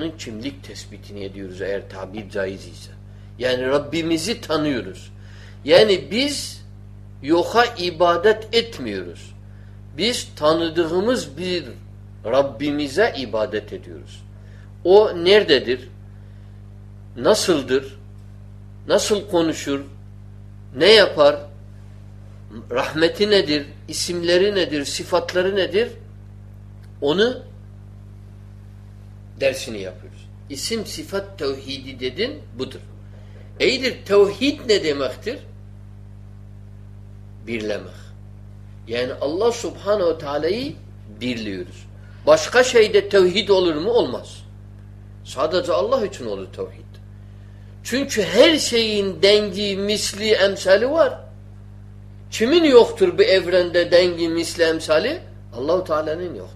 Onun kimlik tespitini ediyoruz eğer tabir caiz ise. Yani Rabbimizi tanıyoruz. Yani biz yoka ibadet etmiyoruz. Biz tanıdığımız bir Rabbimize ibadet ediyoruz. O nerededir? Nasıldır? Nasıl konuşur? Ne yapar? Rahmeti nedir? İsimleri nedir? Sıfatları nedir? Onu dersini yapıyoruz. İsim sıfat tevhidi dedin budur. İyidir tevhid ne demektir? Birlemek. Yani Allah subhanehu teala'yı birliyoruz. Başka şeyde tevhid olur mu? Olmaz. Sadece Allah için olur tevhid. Çünkü her şeyin dengi, misli, emsali var. Kimin yoktur bu evrende dengi, misli, emsali? Allahu Teala'nın yoktur.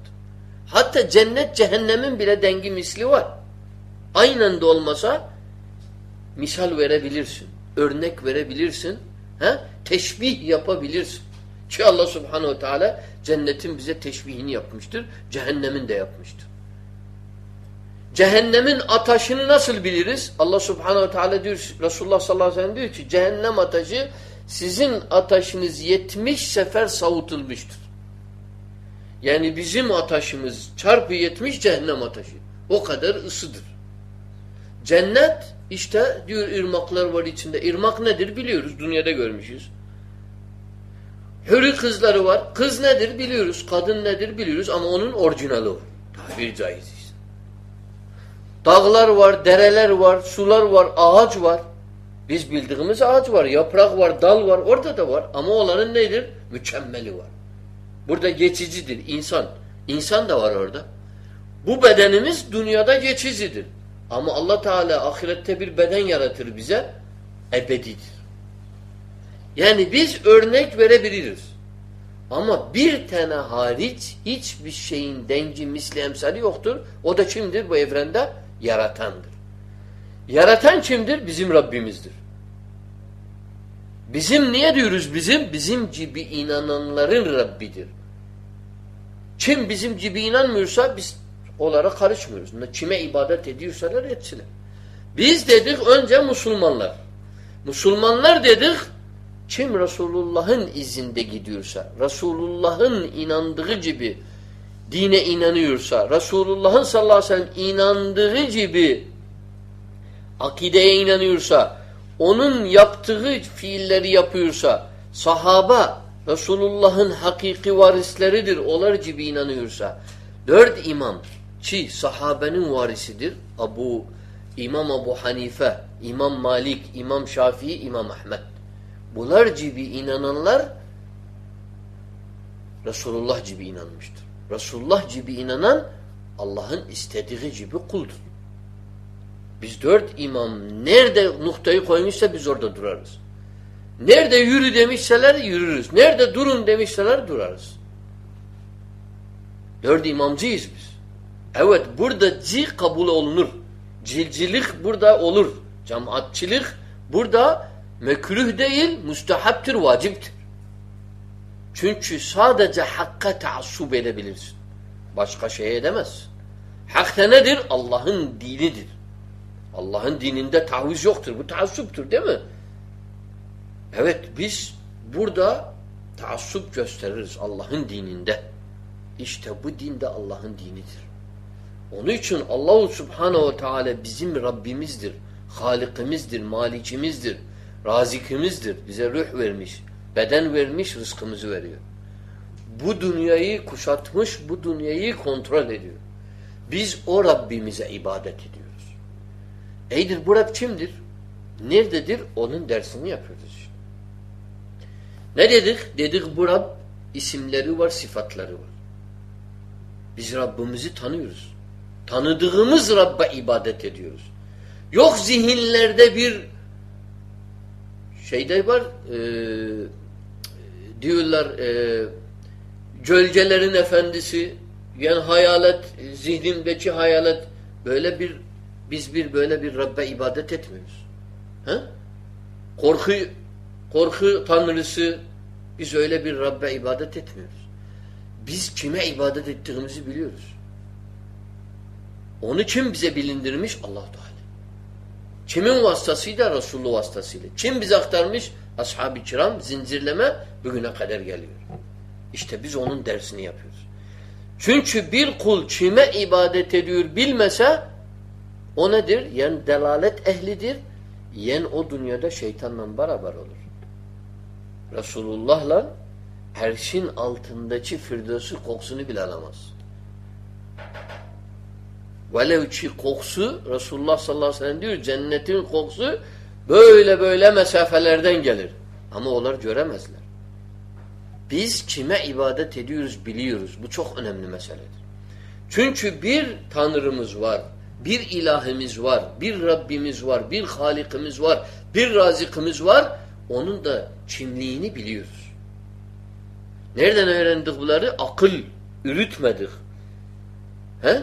Hatta cennet cehennemin bile dengi misli var. Aynen de olmasa misal verebilirsin. Örnek verebilirsin. He? Teşbih yapabilirsin. Ki Allah subhanehu teala cennetin bize teşbihini yapmıştır. Cehennemin de yapmıştır. Cehennemin ataşını nasıl biliriz? Allah subhanehu teala diyor, Resulullah sallallahu aleyhi ve sellem diyor ki cehennem ataşı sizin ataşınız 70 sefer savutulmuştur. Yani bizim ataşımız çarpı 70 cehennem ataşı. O kadar ısıdır. Cennet işte diyor ırmaklar var içinde. Irmak nedir biliyoruz. Dünyada görmüşüz. Hürri kızları var. Kız nedir biliyoruz. Kadın nedir biliyoruz ama onun orijinali o. Tabir caiz. Dağlar var, dereler var, sular var, ağaç var. Biz bildiğimiz ağaç var, yaprak var, dal var. Orada da var. Ama onların nedir? Mükemmeli var. Burada geçicidir insan. İnsan da var orada. Bu bedenimiz dünyada geçicidir. Ama Allah Teala ahirette bir beden yaratır bize. Ebedidir. Yani biz örnek verebiliriz. Ama bir tane hariç hiçbir şeyin dengi misli emsali yoktur. O da kimdir bu evrende? Yaratandır. Yaratan kimdir? Bizim Rabbimizdir. Bizim niye diyoruz bizim? Bizim gibi inananların Rabbidir. Kim bizim gibi inanmıyorsa biz onlara karışmıyoruz. Kime ibadet ediyorsalar etsinler. Biz dedik önce Müslümanlar. Müslümanlar dedik kim Resulullah'ın izinde gidiyorsa, Resulullah'ın inandığı gibi dine inanıyorsa, Resulullah'ın sallallahu aleyhi ve sellem inandığı gibi akideye inanıyorsa, onun yaptığı fiilleri yapıyorsa, sahaba Resulullah'ın hakiki varisleridir, onlar gibi inanıyorsa, dört imam ki sahabenin varisidir, Abu İmam Abu Hanife, İmam Malik, İmam Şafii, İmam Ahmet. Bunlar gibi inananlar Resulullah gibi inanmıştır. Resulullah gibi inanan Allah'ın istediği gibi kuldur. Biz dört imam nerede noktayı koymuşsa biz orada durarız. Nerede yürü demişseler yürürüz. Nerede durun demişseler durarız. Dört imamcıyız biz. Evet burada ci kabul olunur. Cilcilik burada olur. Cemaatçilik burada mekruh değil, müstehaptır, vaciptir. Çünkü sadece hakka taassup edebilirsin. Başka şey edemezsin. Hak nedir? Allah'ın dinidir. Allah'ın dininde taviz yoktur. Bu taassuptur değil mi? Evet biz burada taassup gösteririz Allah'ın dininde. İşte bu dinde Allah'ın dinidir. Onun için Allahu Subhanahu Teala bizim Rabbimizdir. Halikimizdir, malikimizdir, razikimizdir. Bize ruh vermiş, beden vermiş, rızkımızı veriyor. Bu dünyayı kuşatmış, bu dünyayı kontrol ediyor. Biz o Rabbimize ibadet ediyoruz. Eydir bu Rab kimdir? Nerededir? Onun dersini yapıyoruz. Ne dedik? Dedik bu Rab isimleri var, sıfatları var. Biz Rabbimizi tanıyoruz. Tanıdığımız Rabb'a ibadet ediyoruz. Yok zihinlerde bir şeyde var e, diyorlar e, gölgelerin efendisi yani hayalet zihnindeki hayalet böyle bir biz bir böyle bir Rabbe ibadet etmiyoruz. He? Korku korku tanrısı biz öyle bir Rabbe ibadet etmiyoruz. Biz kime ibadet ettiğimizi biliyoruz. Onu kim bize bilindirmiş? allah Teala. Kimin vasıtasıyla? Resulullah vasıtasıyla. Kim bize aktarmış? Ashab-ı kiram zincirleme bugüne kadar geliyor. İşte biz onun dersini yapıyoruz. Çünkü bir kul kime ibadet ediyor bilmese o nedir? Yani delalet ehlidir. Yen o dünyada şeytanla beraber olur. Resulullah'la herşin altındaki firdevsi kokusunu bile alamaz. Velev ki kokusu Resulullah sallallahu aleyhi ve sellem diyor cennetin kokusu böyle böyle mesafelerden gelir. Ama onlar göremezler. Biz kime ibadet ediyoruz biliyoruz. Bu çok önemli meseledir. Çünkü bir Tanrımız var, bir ilahimiz var, bir Rabbimiz var, bir Halikimiz var, bir Razikimiz var. Onun da kimliğini biliyoruz. Nereden öğrendik bunları? Akıl, ürütmedik. He?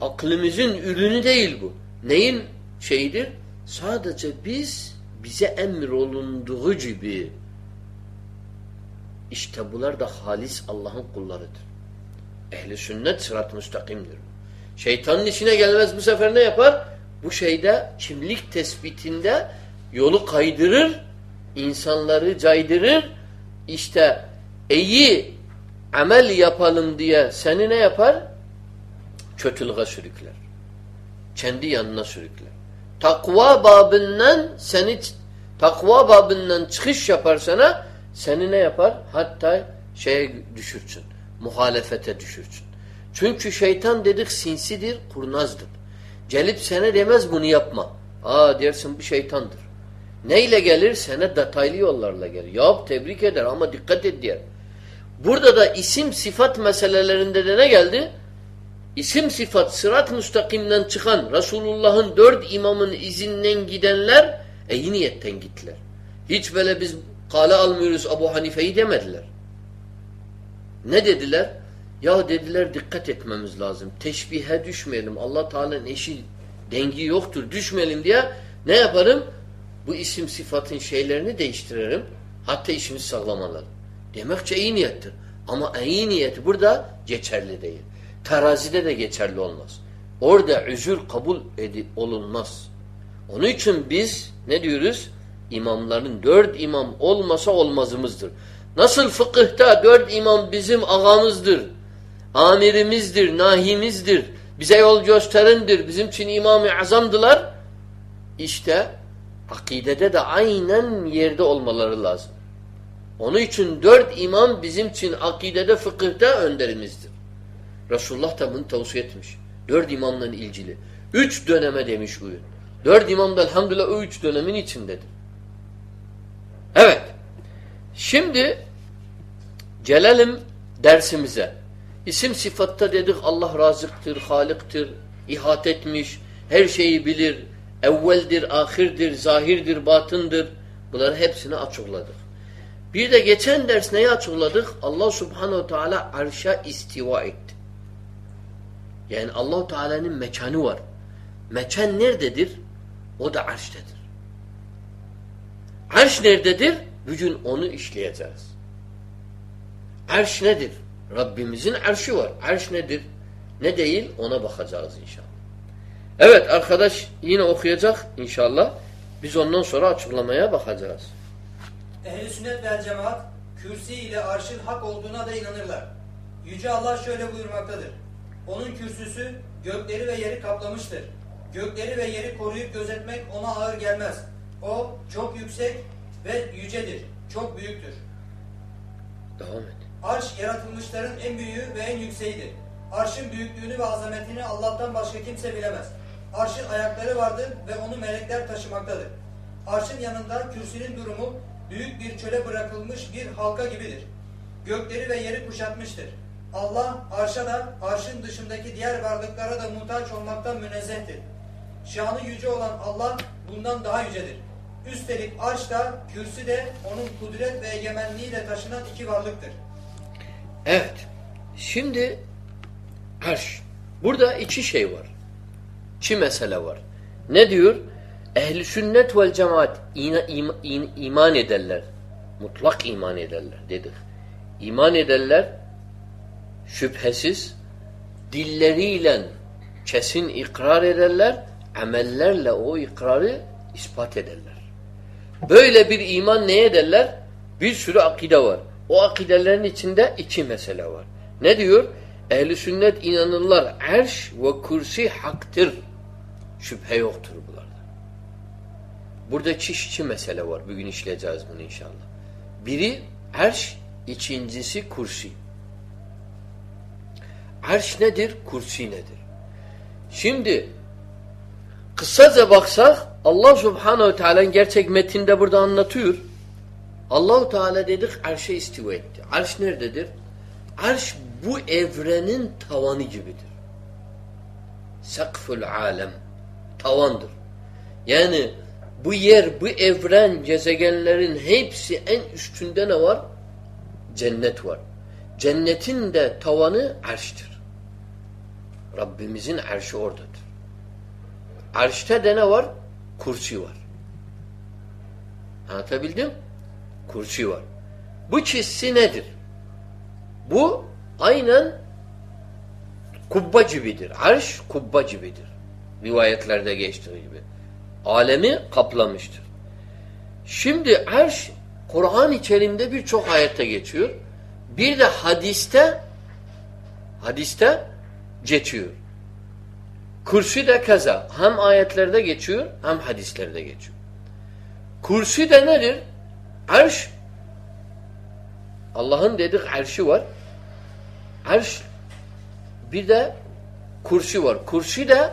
Aklımızın ürünü değil bu. Neyin şeyidir? Sadece biz bize emir olunduğu gibi işte bunlar da halis Allah'ın kullarıdır. Ehli sünnet sırat müstakimdir. Şeytanın içine gelmez bu sefer ne yapar? Bu şeyde kimlik tespitinde yolu kaydırır, insanları caydırır. İşte iyi amel yapalım diye seni ne yapar? Kötülüğe sürükler. Kendi yanına sürükler. Takva babından seni takva babından çıkış yapar sana seni ne yapar? Hatta şeye düşürsün. Muhalefete düşürsün. Çünkü şeytan dedik sinsidir, kurnazdır. Gelip sana demez bunu yapma. Aa dersin bu şeytandır. Neyle gelir? Sana detaylı yollarla gelir. Yap tebrik eder ama dikkat et diyer. Burada da isim sıfat meselelerinde de ne geldi? İsim sıfat sırat müstakimden çıkan Resulullah'ın dört imamın izinden gidenler iyi niyetten gittiler. Hiç böyle biz kale almıyoruz Abu Hanife'yi demediler. Ne dediler? Ya dediler dikkat etmemiz lazım. Teşbihe düşmeyelim. Allah Teala'nın eşi dengi yoktur. Düşmeyelim diye ne yaparım? Bu isim sıfatın şeylerini değiştirelim. Hatta işimiz sağlamalar. Demekçe iyi niyettir. Ama iyi niyet burada geçerli değil. Terazide de geçerli olmaz. Orada üzür kabul edi olunmaz. Onun için biz ne diyoruz? İmamların dört imam olmasa olmazımızdır. Nasıl fıkıhta dört imam bizim ağamızdır, amirimizdir, nahimizdir, bize yol gösterendir, bizim için imam-ı azamdılar. İşte akidede de aynen yerde olmaları lazım. Onun için dört imam bizim için akidede, fıkıhta önderimizdir. Resulullah da bunu tavsiye etmiş. Dört imamla ilgili. Üç döneme demiş uyun. Dört imam da elhamdülillah o üç dönemin içindedir. Evet. Şimdi gelelim dersimize. İsim sıfatta dedik Allah razıktır, halıktır, ihat etmiş, her şeyi bilir, evveldir, ahirdir, zahirdir, batındır. Bunları hepsini açıkladık. Bir de geçen ders neyi açıkladık? Allah subhanehu teala arşa istiva etti. Yani Allahu Teala'nın mekanı var. Mekan nerededir? O da arştedir. Arş nerededir? Bugün onu işleyeceğiz. Arş nedir? Rabbimizin arşı var. Arş nedir? Ne değil? Ona bakacağız inşallah. Evet arkadaş yine okuyacak inşallah. Biz ondan sonra açıklamaya bakacağız. Ehl-i sünnet vel cemaat kürsi ile arşın hak olduğuna da inanırlar. Yüce Allah şöyle buyurmaktadır. Onun kürsüsü gökleri ve yeri kaplamıştır. Gökleri ve yeri koruyup gözetmek ona ağır gelmez. O çok yüksek ve yücedir. Çok büyüktür. Devam et. Arş yaratılmışların en büyüğü ve en yükseğidir. Arşın büyüklüğünü ve azametini Allah'tan başka kimse bilemez. Arşın ayakları vardır ve onu melekler taşımaktadır. Arşın yanında kürsünün durumu büyük bir çöle bırakılmış bir halka gibidir. Gökleri ve yeri kuşatmıştır. Allah arşa da arşın dışındaki diğer varlıklara da muhtaç olmaktan münezzehtir. Şanı yüce olan Allah bundan daha yücedir. Üstelik arş da kürsü de onun kudret ve egemenliğiyle taşınan iki varlıktır. Evet. Şimdi arş. Burada iki şey var. İki mesele var. Ne diyor? Ehli sünnet vel cemaat iman, iman ederler. Mutlak iman ederler dedik. İman ederler şüphesiz dilleriyle kesin ikrar ederler, amellerle o ikrarı ispat ederler. Böyle bir iman ne ederler? Bir sürü akide var. O akidelerin içinde iki mesele var. Ne diyor? Ehli sünnet inanırlar. Erş ve kursi haktır. Şüphe yoktur bunlarda. Burada çeşitli mesele var. Bugün işleyeceğiz bunu inşallah. Biri erş, ikincisi kursi. Erş nedir? Kursi nedir? Şimdi kısaca baksak Allah Subhanahu Teala gerçek metinde burada anlatıyor. Allahu Teala dedik arşa istiva etti. Arş nerededir? Arş bu evrenin tavanı gibidir. Sakful alem tavandır. Yani bu yer, bu evren, gezegenlerin hepsi en üstünde ne var? Cennet var. Cennetin de tavanı arştır. Rabbimizin arşı oradadır. Arşta de ne var? Kursi var. Anlatabildim? Kursi var. Bu çizsi nedir? Bu aynen kubba gibidir. Arş kubba gibidir. Rivayetlerde geçtiği gibi. Alemi kaplamıştır. Şimdi arş Kur'an içerisinde birçok ayette geçiyor. Bir de hadiste hadiste geçiyor. Kursi de kaza. Hem ayetlerde geçiyor hem hadislerde geçiyor. Kursi de nedir? Arş Allah'ın dedik arşı var. Arş bir de kursi var. Kursi de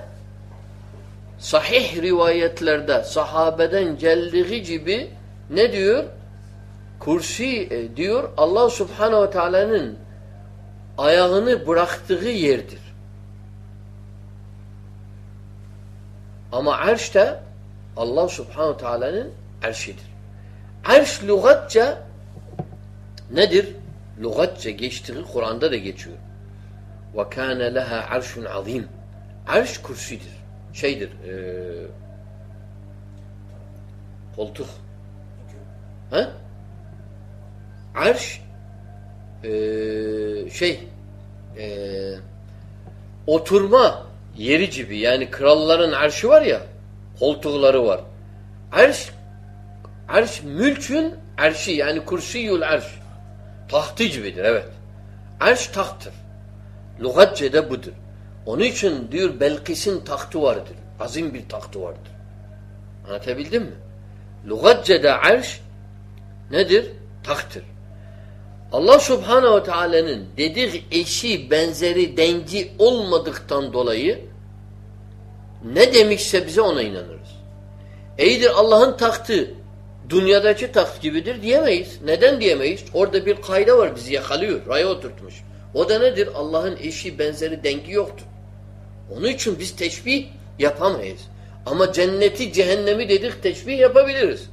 sahih rivayetlerde sahabeden geldiği gibi ne diyor? Kursi e, diyor Allah Subhanahu ve Teala'nın ayağını bıraktığı yerdir. Ama arş da Allah Subhanahu ve Teala'nın arşidir. Arş lügatça nedir? Lügatça geçtiği Kur'an'da da geçiyor. Kâne leha arşun azim. Arş kursidir. Şeydir. E, koltuk. Ha? Arş e, şey e, oturma yeri gibi yani kralların arşı var ya koltukları var. Arş arş mülkün arşi yani kursiyul arş tahtı gibidir evet. Arş tahttır. Lugatçe'de budur. Onun için diyor Belkis'in tahtı vardır. Azim bir tahtı vardır. Anlatabildim mi? Lugatçe'de arş nedir? Tahttır. Allah Subhanahu ve Teala'nın dediği eşi, benzeri, dengi olmadıktan dolayı ne demişse bize ona inanırız. Eydir Allah'ın tahtı dünyadaki taht gibidir diyemeyiz. Neden diyemeyiz? Orada bir kayda var bizi yakalıyor. Raya oturtmuş. O da nedir? Allah'ın eşi, benzeri, dengi yoktur. Onun için biz teşbih yapamayız. Ama cenneti, cehennemi dedik teşbih yapabiliriz.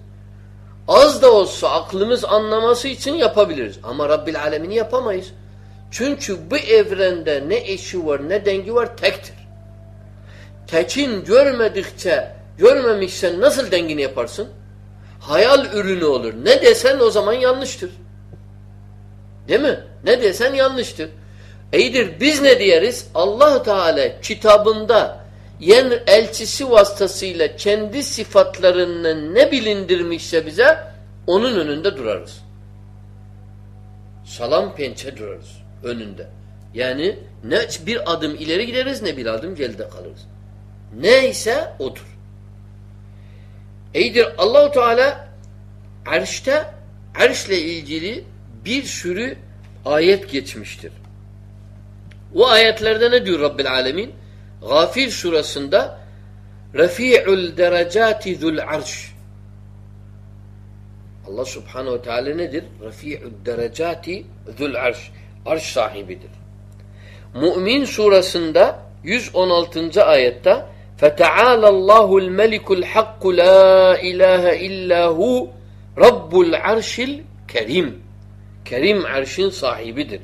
Az da olsa aklımız anlaması için yapabiliriz. Ama Rabbil Alemini yapamayız. Çünkü bu evrende ne eşi var ne dengi var tektir. Tekin görmedikçe, görmemişsen nasıl dengini yaparsın? Hayal ürünü olur. Ne desen o zaman yanlıştır. Değil mi? Ne desen yanlıştır. İyidir biz ne diyeriz? allah Teala kitabında yani elçisi vasıtasıyla kendi sıfatlarını ne bilindirmişse bize onun önünde durarız. Salam pençe durarız önünde. Yani ne bir adım ileri gideriz ne bir adım geride kalırız. Neyse odur. İyidir Allahu Teala arşta arşle ilgili bir sürü ayet geçmiştir. O ayetlerde ne diyor Rabbil Alemin? Gafir surasında Refi'ul derecati zul arş Allah subhanehu ve teala nedir? Refi'ul derecati zul arş arş sahibidir. Mü'min surasında 116. ayette فَتَعَالَ اللّٰهُ الْمَلِكُ الْحَقُّ لَا اِلَٰهَ اِلَّا هُ رَبُّ الْعَرْشِ Kerim. Kerim arşın sahibidir.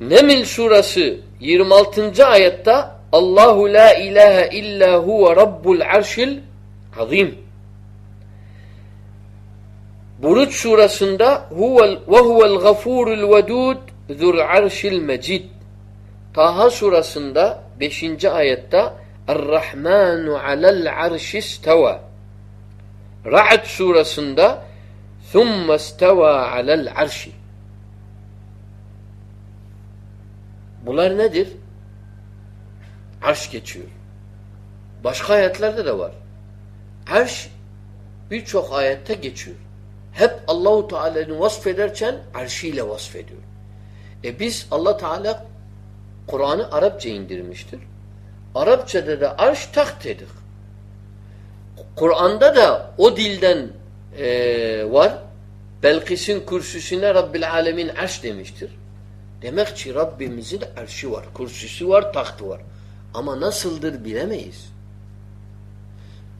Neml surası 26. ayette Allahu la ilahe illa huve rabbul arşil azim. Buruç surasında huvel ve huvel gafurul vedud zul arşil mecid. Taha surasında 5. ayette Er-Rahmanu alel arşisteva. Ra'd surasında Thumme steva alel arşi. Bunlar nedir? Arş geçiyor. Başka ayetlerde de var. Arş birçok ayette geçiyor. Hep Allahu Teala'nı vasfederken arşiyle vasfediyor. E biz Allah Teala Kur'an'ı Arapça indirmiştir. Arapçada da arş taht dedik. Kur'an'da da o dilden e, var. Belkis'in kürsüsüne Rabbil Alemin arş demiştir. Demek ki Rabbimizin arşi var, kürsüsü var, tahtı var. Ama nasıldır bilemeyiz.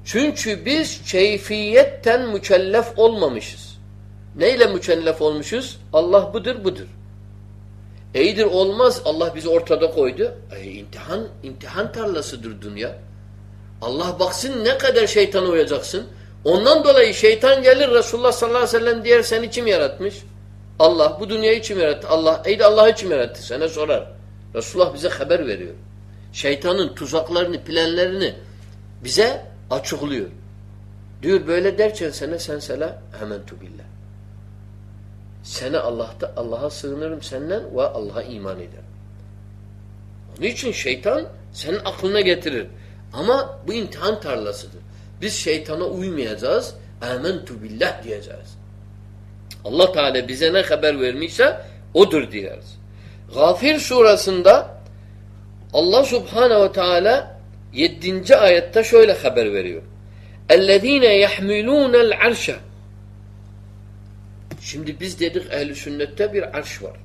Çünkü biz keyfiyetten mükellef olmamışız. Neyle mükellef olmuşuz? Allah budur, budur. İyidir olmaz. Allah bizi ortada koydu. E, imtihan, imtihan tarlasıdır dünya. Allah baksın ne kadar şeytana uyacaksın. Ondan dolayı şeytan gelir Resulullah sallallahu aleyhi ve sellem diğer seni kim yaratmış? Allah. Bu dünyayı kim yarattı? Allah. Eydi Allah'ı kim yarattı? Sana sorar. Resulullah bize haber veriyor. Şeytanın tuzaklarını, planlarını bize açıklıyor. Diyor böyle derken sana sen sela hemen tubillah. Sana Allah'ta Allah'a sığınırım senden ve Allah'a iman ederim. Onun için şeytan senin aklına getirir. Ama bu imtihan tarlasıdır. Biz şeytana uymayacağız. Âmentu billah diyeceğiz. Allah Teala bize ne haber vermişse odur diyeriz. Gafir surasında Allah Subhanahu ve Teala 7. ayette şöyle haber veriyor. اَلَّذ۪ينَ يَحْمِلُونَ الْعَرْشَ Şimdi biz dedik ehl sünnette bir arş var.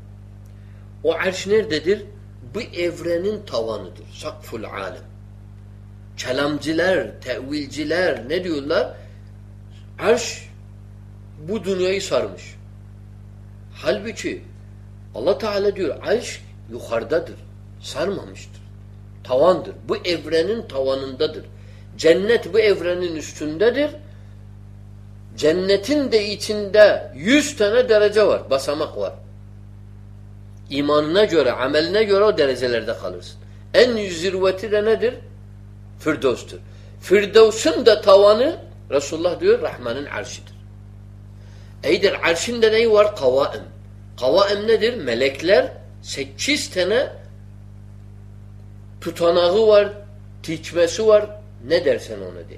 O arş nerededir? Bu evrenin tavanıdır. Sakful alem. Kelamciler, tevilciler ne diyorlar? Arş bu dünyayı sarmış. Halbuki Allah Teala diyor arş yukarıdadır. Sarmamıştır. Tavandır. Bu evrenin tavanındadır. Cennet bu evrenin üstündedir. Cennetin de içinde yüz tane derece var. Basamak var. İmanına göre, ameline göre o derecelerde kalırsın. En zirveti de nedir? Firdevs'tür. Firdevs'ün de tavanı Resulullah diyor Rahman'ın arşidir. Eydir arşinde neyi var? Kavaim. Kavaim nedir? Melekler sekiz tane tutanağı var, tikmesi var. Ne dersen ona de.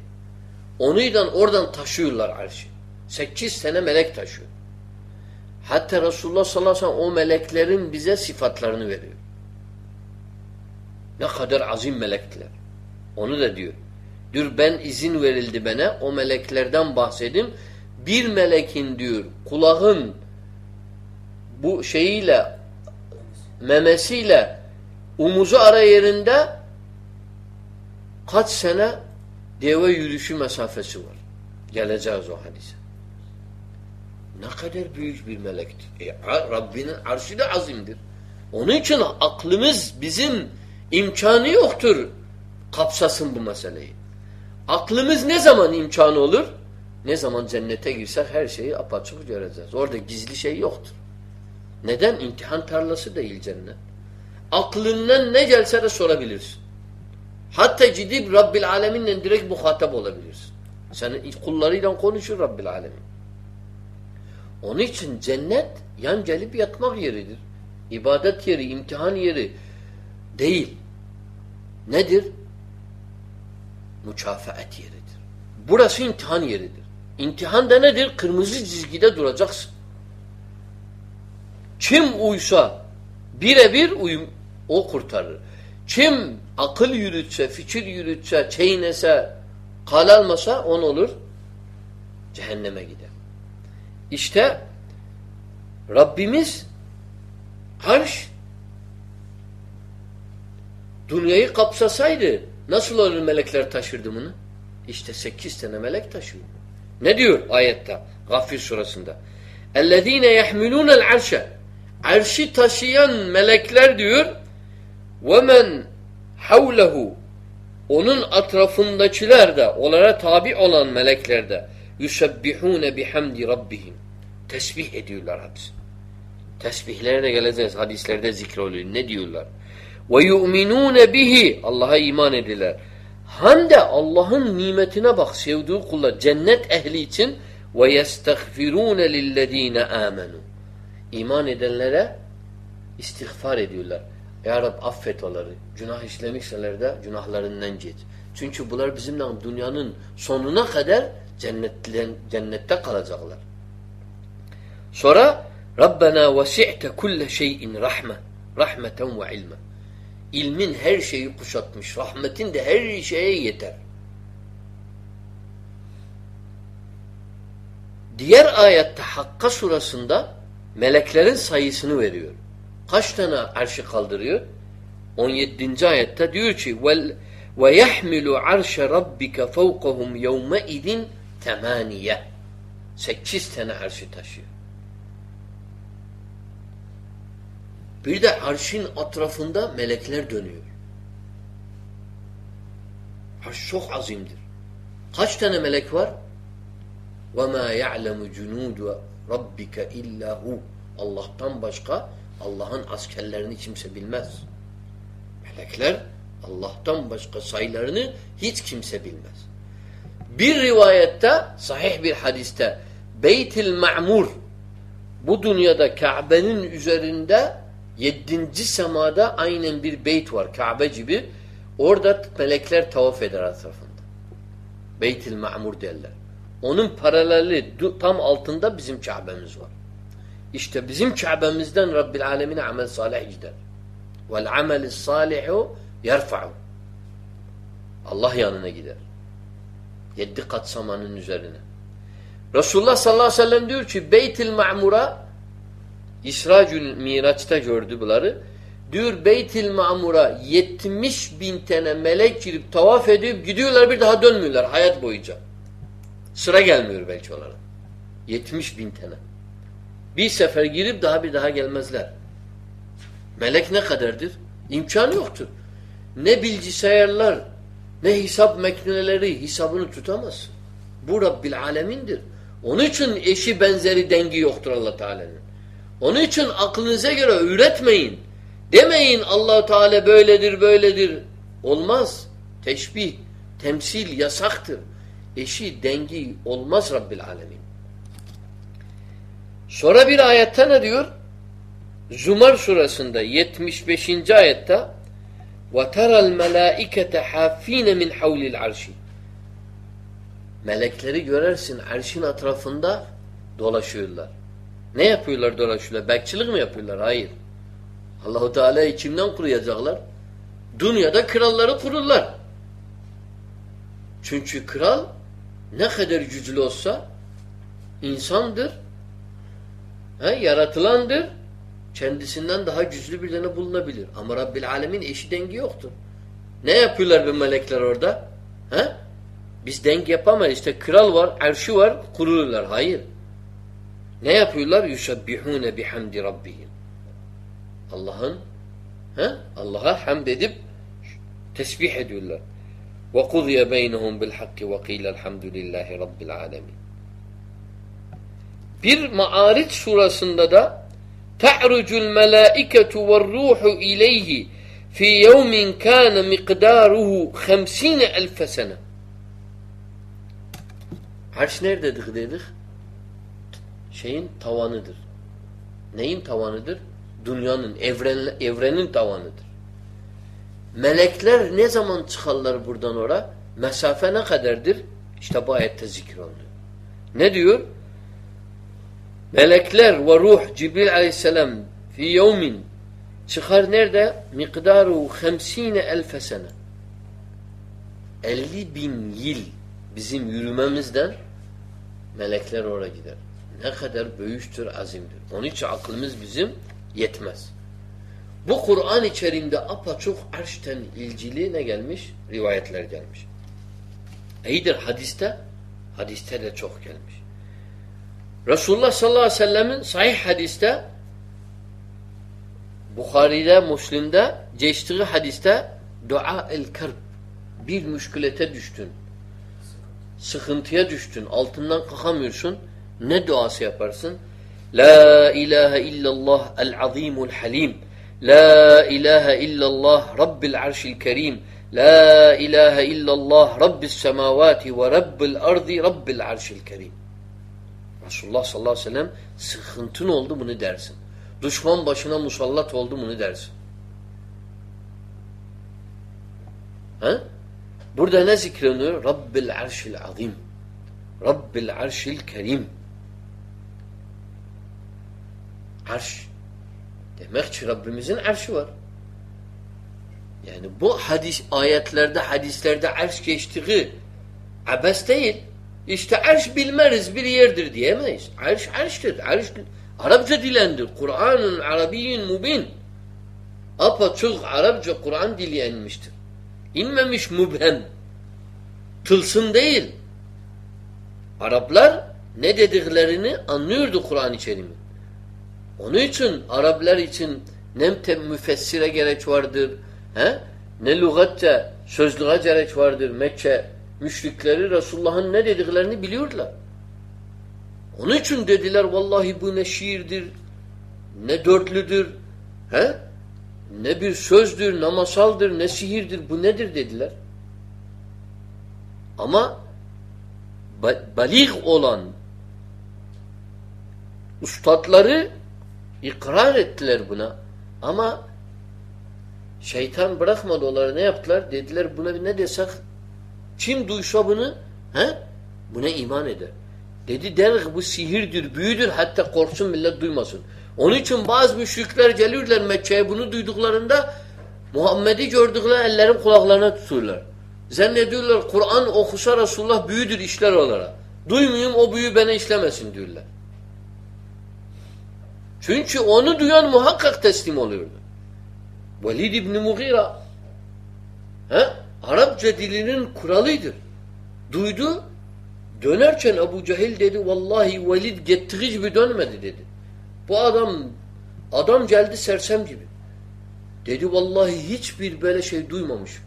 Onuyla oradan taşıyorlar arşı. Sekiz tane melek taşıyor. Hatta Resulullah sallallahu aleyhi ve sellem o meleklerin bize sıfatlarını veriyor. Ne kadar azim melekler. Onu da diyor. Diyor ben izin verildi bana o meleklerden bahsedim. Bir melekin diyor kulağın bu şeyiyle memesiyle umuzu ara yerinde kaç sene deve yürüyüşü mesafesi var. Geleceğiz o hadise. Ne kadar büyük bir melektir. E, Rabbinin arşı da azimdir. Onun için aklımız bizim imkanı yoktur kapsasın bu meseleyi. Aklımız ne zaman imkanı olur? Ne zaman cennete girsek her şeyi apaçık göreceğiz. Orada gizli şey yoktur. Neden? İmtihan tarlası değil cennet. Aklından ne gelse de sorabilirsin. Hatta gidip Rabbil Alemin'le direkt muhatap olabilirsin. Sen kullarıyla konuşur Rabbil Alemin. Onun için cennet yan gelip yatmak yeridir. İbadet yeri, imtihan yeri değil. Nedir? Mükafaat yeridir. Burası imtihan yeridir. İmtihan da nedir? Kırmızı çizgide duracaksın. Kim uysa birebir uyum, o kurtarır. Kim akıl yürütse, fikir yürütse, çeynese, kal almasa on olur. Cehenneme gider. İşte Rabbimiz harş dünyayı kapsasaydı nasıl olur melekler taşırdı bunu? İşte sekiz tane melek taşıyor. Ne diyor ayette? Gafir surasında. اَلَّذ۪ينَ يَحْمِلُونَ الْعَرْشَ Arşı taşıyan melekler diyor وَمَنْ حَوْلَهُ Onun etrafındakiler de, onlara tabi olan melekler de يُسَبِّحُونَ بِحَمْدِ رَبِّهِمْ Tesbih ediyorlar hepsi. Tesbihlerine geleceğiz. Hadislerde zikroluyor. Ne diyorlar? ve yu'minun bihi Allah'a iman ediler. Hem de Allah'ın nimetine bak sevdiği kullar cennet ehli için ve yestagfirun lillezine amenu. İman edenlere istiğfar ediyorlar. Ya Rab affet onları. Günah işlemişseler de günahlarından geç. Çünkü bunlar bizimle dünyanın sonuna kadar cennette kalacaklar. Sonra Rabbena vesi'te kulle şeyin rahme. Rahmeten ve ilme. İlmin her şeyi kuşatmış. Rahmetin de her şeye yeter. Diğer ayette Hakka surasında meleklerin sayısını veriyor. Kaç tane arşı kaldırıyor? 17. ayette diyor ki vel ve yahmilu arşe rabbike fevkahum yevme idin temaniye. Sekiz tane arşı taşıyor. Bir de arşın etrafında melekler dönüyor. Arş çok azimdir. Kaç tane melek var? وَمَا يَعْلَمُ جُنُودُ rabbike illahu Allah'tan başka Allah'ın askerlerini kimse bilmez. Melekler Allah'tan başka sayılarını hiç kimse bilmez. Bir rivayette, sahih bir hadiste Beytil Ma'mur bu dünyada Kabe'nin üzerinde yedinci semada aynen bir beyt var. Kabe gibi. Orada melekler tavaf eder etrafında. Beytil Ma'mur derler. Onun paraleli tam altında bizim Kabe'miz var. İşte bizim Kabe'mizden Rabbil Alemine amel salih gider. Vel amel salihu yerfa'u. Allah yanına gider. Yedi kat samanın üzerine. Resulullah sallallahu aleyhi ve sellem diyor ki Beytil Ma'mur'a İsracül Miraç'ta gördü bunları. Diyor Beytil Ma'mur'a 70 bin tane melek girip tavaf edip gidiyorlar bir daha dönmüyorlar hayat boyunca. Sıra gelmiyor belki onlara. 70 bin tane. Bir sefer girip daha bir daha gelmezler. Melek ne kadardır? İmkanı yoktur. Ne bilgisayarlar, ne hesap makineleri hesabını tutamaz. Bu Rabbil Alemin'dir. Onun için eşi benzeri dengi yoktur allah Teala'nın. Onun için aklınıza göre üretmeyin. Demeyin allah Teala böyledir, böyledir. Olmaz. Teşbih, temsil yasaktır Eşi, dengi olmaz Rabbil Alemin. Sonra bir ayette ne diyor? Zumar surasında 75. ayette وَتَرَى الْمَلَائِكَةَ حَاف۪ينَ مِنْ حَوْلِ الْعَرْشِ Melekleri görersin arşın etrafında dolaşıyorlar. Ne yapıyorlar dolaşıyorlar? Bekçilik mi yapıyorlar? Hayır. Allahu Teala'yı kimden kuruyacaklar? Dünyada kralları kururlar. Çünkü kral ne kadar güçlü olsa insandır, he, yaratılandır, kendisinden daha güçlü bir tane bulunabilir. Ama Rabbil Alemin eşi dengi yoktur. Ne yapıyorlar bu melekler orada? He? Biz denk yapamayız. İşte kral var, erşi var, kurulurlar. Hayır. Ne yapıyorlar? Yusabbihune bihamdi rabbihim. Allah'ın Allah'a hamd edip tesbih ediyorlar. Beynehum bil hakki ve qila elhamdülillahi rabbil alemin. Bir Ma'ariç surasında da melaiketu ve ruhu ileyhi fi yevmin kana miqdaruhu 50 elf sene. Arş nerededir dedik? Şeyin tavanıdır. Neyin tavanıdır? Dünyanın, evren, evrenin tavanıdır. Melekler ne zaman çıkarlar buradan ora? Mesafe ne kadardır? İşte bu ayette zikroldu. Ne diyor? Melekler ve ruh Cibril aleyhisselam fi yevmin çıkar nerede? Mikdaru 50 elfe sene. 50 bin yıl bizim yürümemizden melekler oraya gider. Ne kadar büyüktür, azimdir. Onun için aklımız bizim yetmez. Bu Kur'an içerisinde apaçuk arşten ilgili ne gelmiş? Rivayetler gelmiş. İyidir hadiste? Hadiste de çok gelmiş. Resulullah sallallahu aleyhi ve sellemin sahih hadiste Bukhari'de, Müslim'de geçtiği hadiste dua el karb bir müşkülete düştün. Sıkıntıya düştün. Altından kalkamıyorsun. Ne duası yaparsın? La ilahe illallah el azimul halim La ilahe illallah Rabbil arşil kerim. La ilahe illallah Rabbis semavati ve Rabbil ardi Rabbil arşil kerim. Resulullah sallallahu aleyhi ve sellem sıkıntın oldu bunu dersin. Düşman başına musallat oldu bunu dersin. Ha? Burada ne zikrediyor? Rabbil arşil azim. Rabbil arşil kerim. Arş. Demek ki Rabbimizin arşı var. Yani bu hadis ayetlerde, hadislerde arş geçtiği abes değil. İşte arş bilmeriz bir yerdir diyemeyiz. Arş arştır. Arş Arapça dilendir. Kur'an'ın Arabiyyin mubin. Apa çok Arapça Kur'an dili inmiştir. İnmemiş mübhem. Tılsım değil. Araplar ne dediklerini anlıyordu Kur'an-ı. Onun için Araplar için ne müfessire gerek vardır, he? ne lügatça sözlüğe gerek vardır. Mekke müşrikleri Resulullah'ın ne dediklerini biliyorlar. Onun için dediler vallahi bu ne şiirdir, ne dörtlüdür, he? ne bir sözdür, ne masaldır, ne sihirdir, bu nedir dediler. Ama balik olan ustadları ikrar ettiler buna. Ama şeytan bırakmadı onları ne yaptılar? Dediler buna ne desek kim duysa bunu he? buna iman eder. Dedi der bu sihirdir, büyüdür hatta korksun millet duymasın. Onun için bazı müşrikler geliyorlar Mekke'ye bunu duyduklarında Muhammed'i gördükleri ellerin kulaklarına tutuyorlar. Zannediyorlar Kur'an okusa Resulullah büyüdür işler olarak. Duymayayım o büyü bana işlemesin diyorlar. Çünkü onu duyan muhakkak teslim oluyordu. Velid İbni Mughira he? Arapça dilinin kuralıydır. Duydu dönerken Ebu Cehil dedi vallahi Velid gettiği gibi dönmedi dedi. Bu adam adam geldi sersem gibi. Dedi vallahi hiçbir böyle şey duymamışım.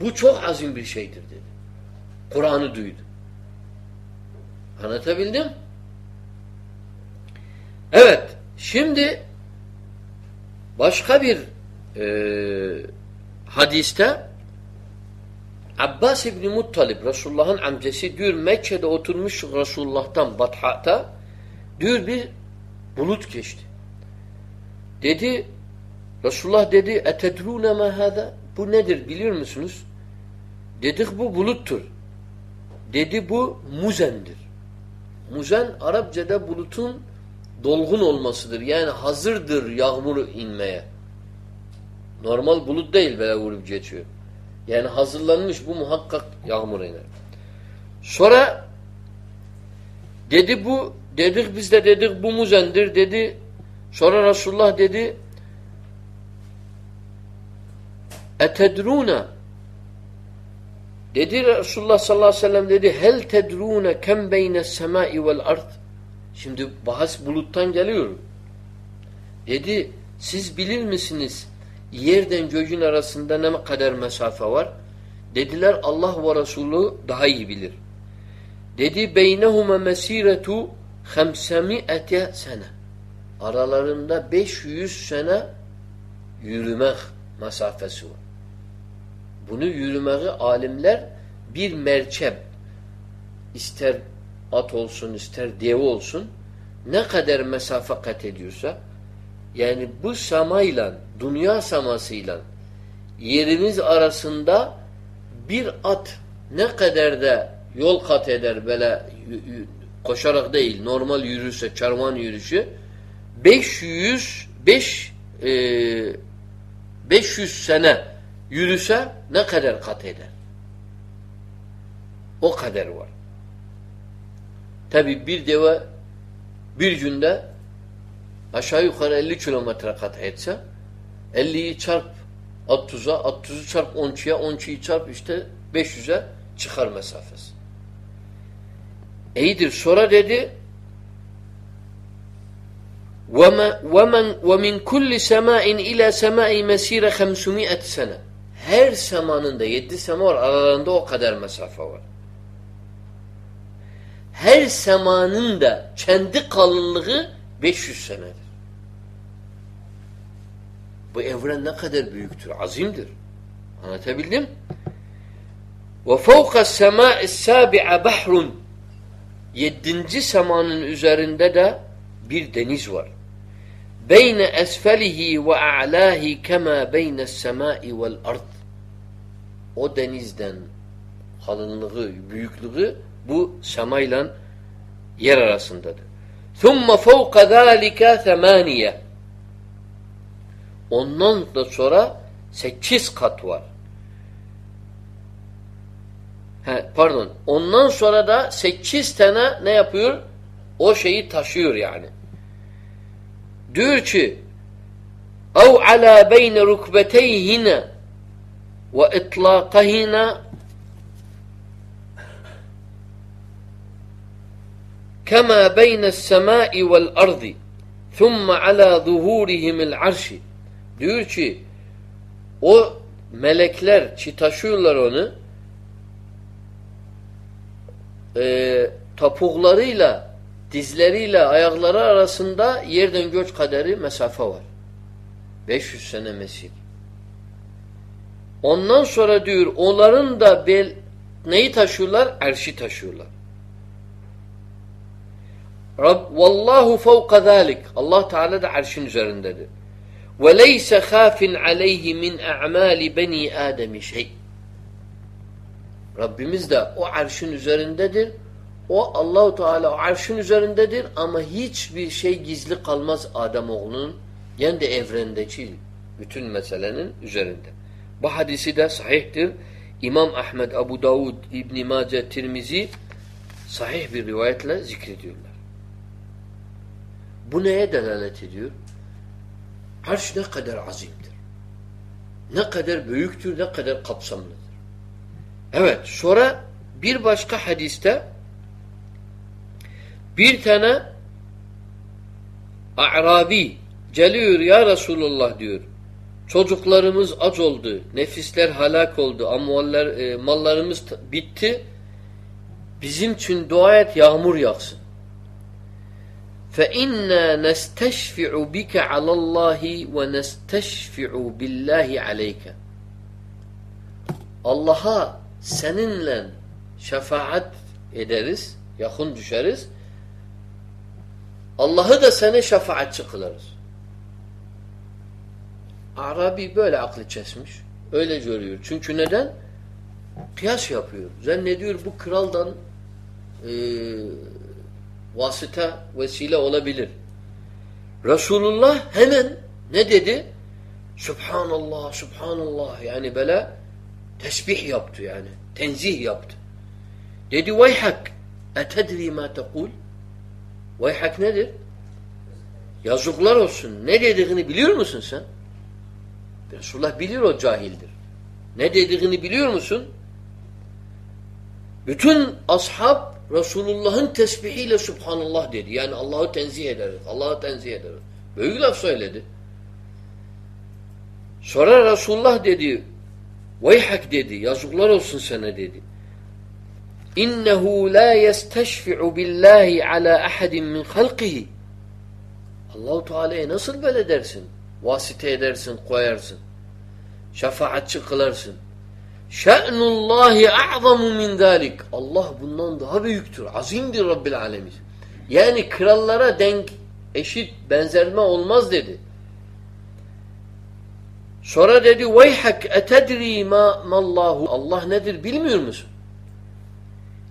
Bu çok azim bir şeydir dedi. Kur'an'ı duydu. Anlatabildim? Evet. Şimdi başka bir e, hadiste Abbas İbni Muttalib Resulullah'ın amcası diyor Mekke'de oturmuş Resulullah'tan Batha'ta diyor bir bulut geçti. Dedi Resulullah dedi etedrûne mâ bu nedir biliyor musunuz? Dedik bu buluttur. Dedi bu muzendir. Muzen Arapçada bulutun dolgun olmasıdır. Yani hazırdır yağmur inmeye. Normal bulut değil böyle vurup geçiyor. Yani hazırlanmış bu muhakkak yağmur iner. Sonra dedi bu dedik biz de dedik bu muzendir dedi. Sonra Resulullah dedi etedruna dedi Resulullah sallallahu aleyhi ve sellem dedi hel tedruna kem beyne semai vel ard şimdi bahas buluttan geliyor. Dedi siz bilir misiniz yerden göğün arasında ne kadar mesafe var? Dediler Allah ve Resulü daha iyi bilir. Dedi beynehuma mesiretu hamsemi'ete sene. Aralarında 500 sene yürümek mesafesi var. Bunu yürümeyi alimler bir merkep ister at olsun ister deve olsun ne kadar mesafe kat ediyorsa yani bu samayla dünya samasıyla yerimiz arasında bir at ne kadar da yol kat eder böyle koşarak değil normal yürürse çarman yürüyüşü 500 5 e, 500 sene yürüse ne kadar kat eder? O kadar var. Tabi bir deve bir günde aşağı yukarı 50 kilometre kat etse 50'yi çarp 30'a 30'u çarp 12'ye 12'yi çarp işte 500'e çıkar mesafesi. İyidir. Sonra dedi وَمَنْ وَمِنْ كُلِّ سَمَاءٍ اِلَى سَمَاءِ مَس۪يرَ خَمْسُمِئَةِ سَنَةً her semanında yedi sema var. Aralarında o kadar mesafe var. Her semanın da kendi kalınlığı 500 senedir. Bu evren ne kadar büyüktür, azimdir. Anlatabildim? Ve fevkas semâ'is sâbi'a bahrun Yedinci semanın üzerinde de bir deniz var. Beyne esfelihi ve a'lahi kema beyne semai vel ard. O denizden kalınlığı, büyüklüğü bu semayla yer arasındadır. ثُمَّ فَوْقَ ذَٰلِكَ ثَمَانِيَ Ondan da sonra sekiz kat var. He, pardon. Ondan sonra da sekiz tane ne yapıyor? O şeyi taşıyor yani. Diyor ki اَوْ عَلَى بَيْنَ رُكْبَتَيْهِنَ وَاِطْلَاقَهِنَ kema beyne's semai vel ardı thumma ala zuhurihimil arşi diyor ki o melekler çitaşıyorlar onu e, topuklarıyla dizleriyle ayakları arasında yerden göç kaderi mesafe var. 500 sene mesir. Ondan sonra diyor onların da bel, neyi taşıyorlar? Erşi taşıyorlar. Rab, Vallahu fevka zalik. Allah Teala da arşın üzerindedir. Ve leyse khafin aleyhi min a'mali beni Adem'i şey. Rabbimiz de o arşın üzerindedir. O Allahu Teala o arşın üzerindedir ama hiçbir şey gizli kalmaz Adem oğlunun yani de evrendeki bütün meselenin üzerinde. Bu hadisi de sahihtir. İmam Ahmed, Abu Davud, İbn Mace, Tirmizi sahih bir rivayetle zikrediyorlar. Bu neye delalet ediyor? Arş ne kadar azimdir. Ne kadar büyüktür, ne kadar kapsamlıdır. Evet, sonra bir başka hadiste bir tane A'rabi geliyor ya Resulullah diyor. Çocuklarımız aç oldu, nefisler halak oldu, amvaller, e, mallarımız bitti. Bizim için dua et yağmur yağsın. فَاِنَّا نَسْتَشْفِعُ بِكَ عَلَى اللّٰهِ وَنَسْتَشْفِعُ بِاللّٰهِ عَلَيْكَ Allah'a seninle şefaat ederiz, yakın düşeriz. Allah'ı da sana şefaatçi kılarız. Arabi böyle aklı kesmiş. Öyle görüyor. Çünkü neden? Kıyas yapıyor. Zannediyor bu kraldan e, vasıta, vesile olabilir. Resulullah hemen ne dedi? Subhanallah, Subhanallah. Yani böyle tesbih yaptı yani. Tenzih yaptı. Dedi veyhak etedri ma tekul Veyhak nedir? Yazıklar olsun. Ne dediğini biliyor musun sen? Resulullah bilir o cahildir. Ne dediğini biliyor musun? Bütün ashab Resulullah'ın tesbihiyle Subhanallah dedi. Yani Allah'ı tenzih ederiz. Allah'ı tenzih ederiz. Büyük laf söyledi. Sonra Resulullah dedi Veyhak dedi. Yazıklar olsun sana dedi. İnnehu la yesteşfi'u billahi ala ahadin min halqihi. Allahu Teala'ya nasıl böyle dersin? Vasite edersin, koyarsın. Şefaatçi kılarsın. Şe'nullahi a'zamu min zalik. Allah bundan daha büyüktür. Azimdir Rabbil alemin. Yani krallara denk, eşit, benzerme olmaz dedi. Sonra dedi veyhak etedri ma mallahu. Allah nedir bilmiyor musun?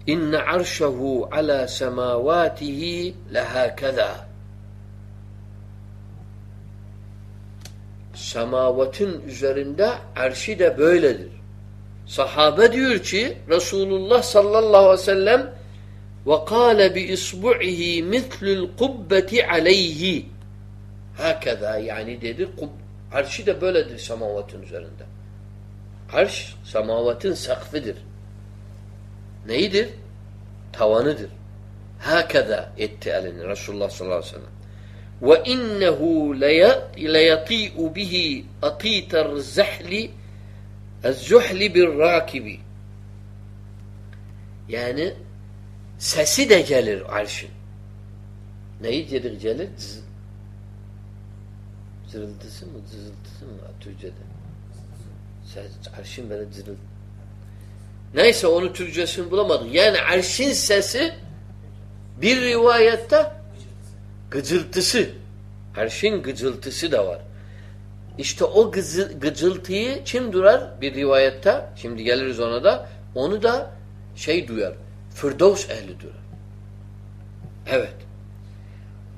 İnne arşehu ala semavatihi lehâkezâ. Semavatın üzerinde arşi de böyledir. Sahabe diyor ki Resulullah sallallahu aleyhi ve sellem bi isbu'ihi mitlul kubbeti aleyhi hakeza yani dedi arşi de böyledir semavatın üzerinde. Arş semavatın sakfıdır. Neyidir? Tavanıdır. Hakeza etti elini Resulullah sallallahu aleyhi ve sellem. İnnehu leyati'u bihi atitar zahli Ez-zuhli bir rakibi. Yani sesi de gelir arşın. Neyi gelir gelir? Cırıltısı mı, cızıltısı mı Türkçe'de? Ses, arşın böyle cırıl. Neyse onu Türkçesini bulamadık. Yani arşın sesi bir rivayette gıcıltısı. Arşın gıcıltısı da var. İşte o gızı, gıcıltıyı kim durar bir rivayette? Şimdi geliriz ona da. Onu da şey duyar. Firdevs ehli duyar. Evet.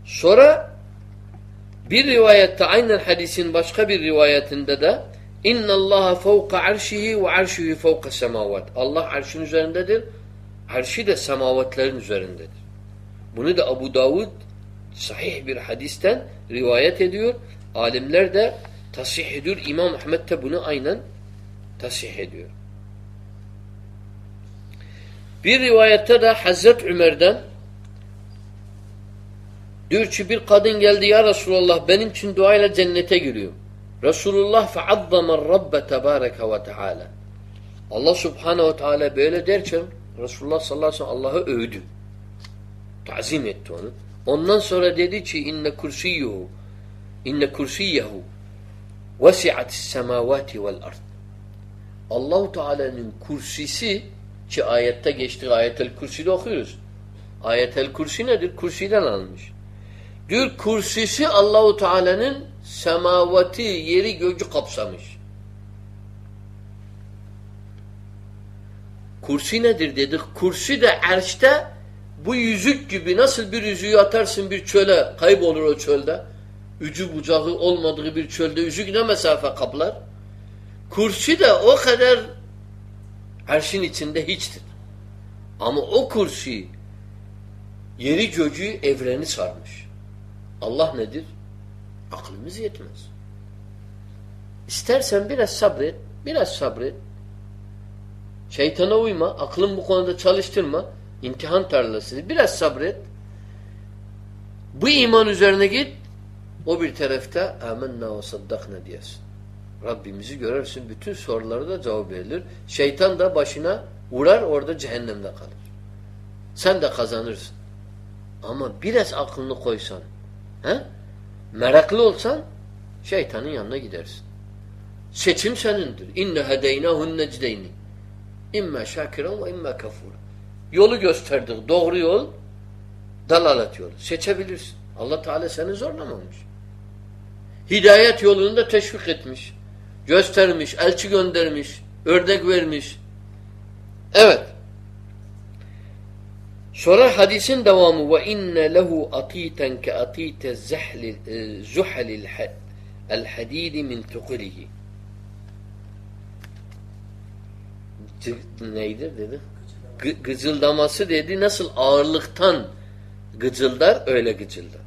Sonra bir rivayette aynen hadisin başka bir rivayetinde de Allah fevka arşihi ve arşihi fevka semavat. Allah arşın üzerindedir. Arşi de semavatlerin üzerindedir. Bunu da Abu Davud sahih bir hadisten rivayet ediyor. Alimler de tasih ediyor. İmam Ahmed de bunu aynen tasih ediyor. Bir rivayette de Hazret Ömer'den diyor ki bir kadın geldi ya Resulallah benim için duayla cennete giriyor. Resulullah feazzama Rabbe tebareke ve teala. Allah subhanehu ve teala böyle derken Resulullah sallallahu aleyhi ve sellem Allah'ı övdü. Tazim etti onu. Ondan sonra dedi ki inne kursiyuhu inne kursiyehu semavati vel ard. Allahu Teala'nın kursisi ki ayette geçti ayetel kürsüde okuyoruz. Ayetel kürsi nedir? Kursiden almış. Diyor kursisi Allahu Teala'nın semavati yeri göcü kapsamış. Kursi nedir dedik. Kursi de erşte bu yüzük gibi nasıl bir yüzüğü atarsın bir çöle kaybolur o çölde. Ücü bucağı olmadığı bir çölde yüzük ne mesafe kaplar? Kursi de o kadar erşin içinde hiçtir. Ama o kursi yeri göcü evreni sarmış. Allah nedir? Aklımız yetmez. İstersen biraz sabret, biraz sabret. Şeytana uyma, aklın bu konuda çalıştırma. İmtihan tarlası. Biraz sabret. Bu iman üzerine git. O bir tarafta amenna ve saddakna diyorsun. Rabbimizi görürsün. Bütün soruları da cevap verilir. Şeytan da başına uğrar orada cehennemde kalır. Sen de kazanırsın. Ama biraz aklını koysan, he? meraklı olsan şeytanın yanına gidersin. Seçim senindir. İnne hedeynâhun necdeyni. İmme şakiran ve imme kafura. Yolu gösterdik. Doğru yol, dalalet yolu. Seçebilirsin. Allah Teala seni zorlamamış. Hidayet yolunu da teşvik etmiş. Göstermiş, elçi göndermiş, örnek vermiş. Evet. Sonra hadisin devamı ve inne lehu atiten ke atite zuhalil el hadidi min tukulihi. Neydi dedi? G gıcıldaması dedi nasıl ağırlıktan gıcıldar öyle gıcıldar.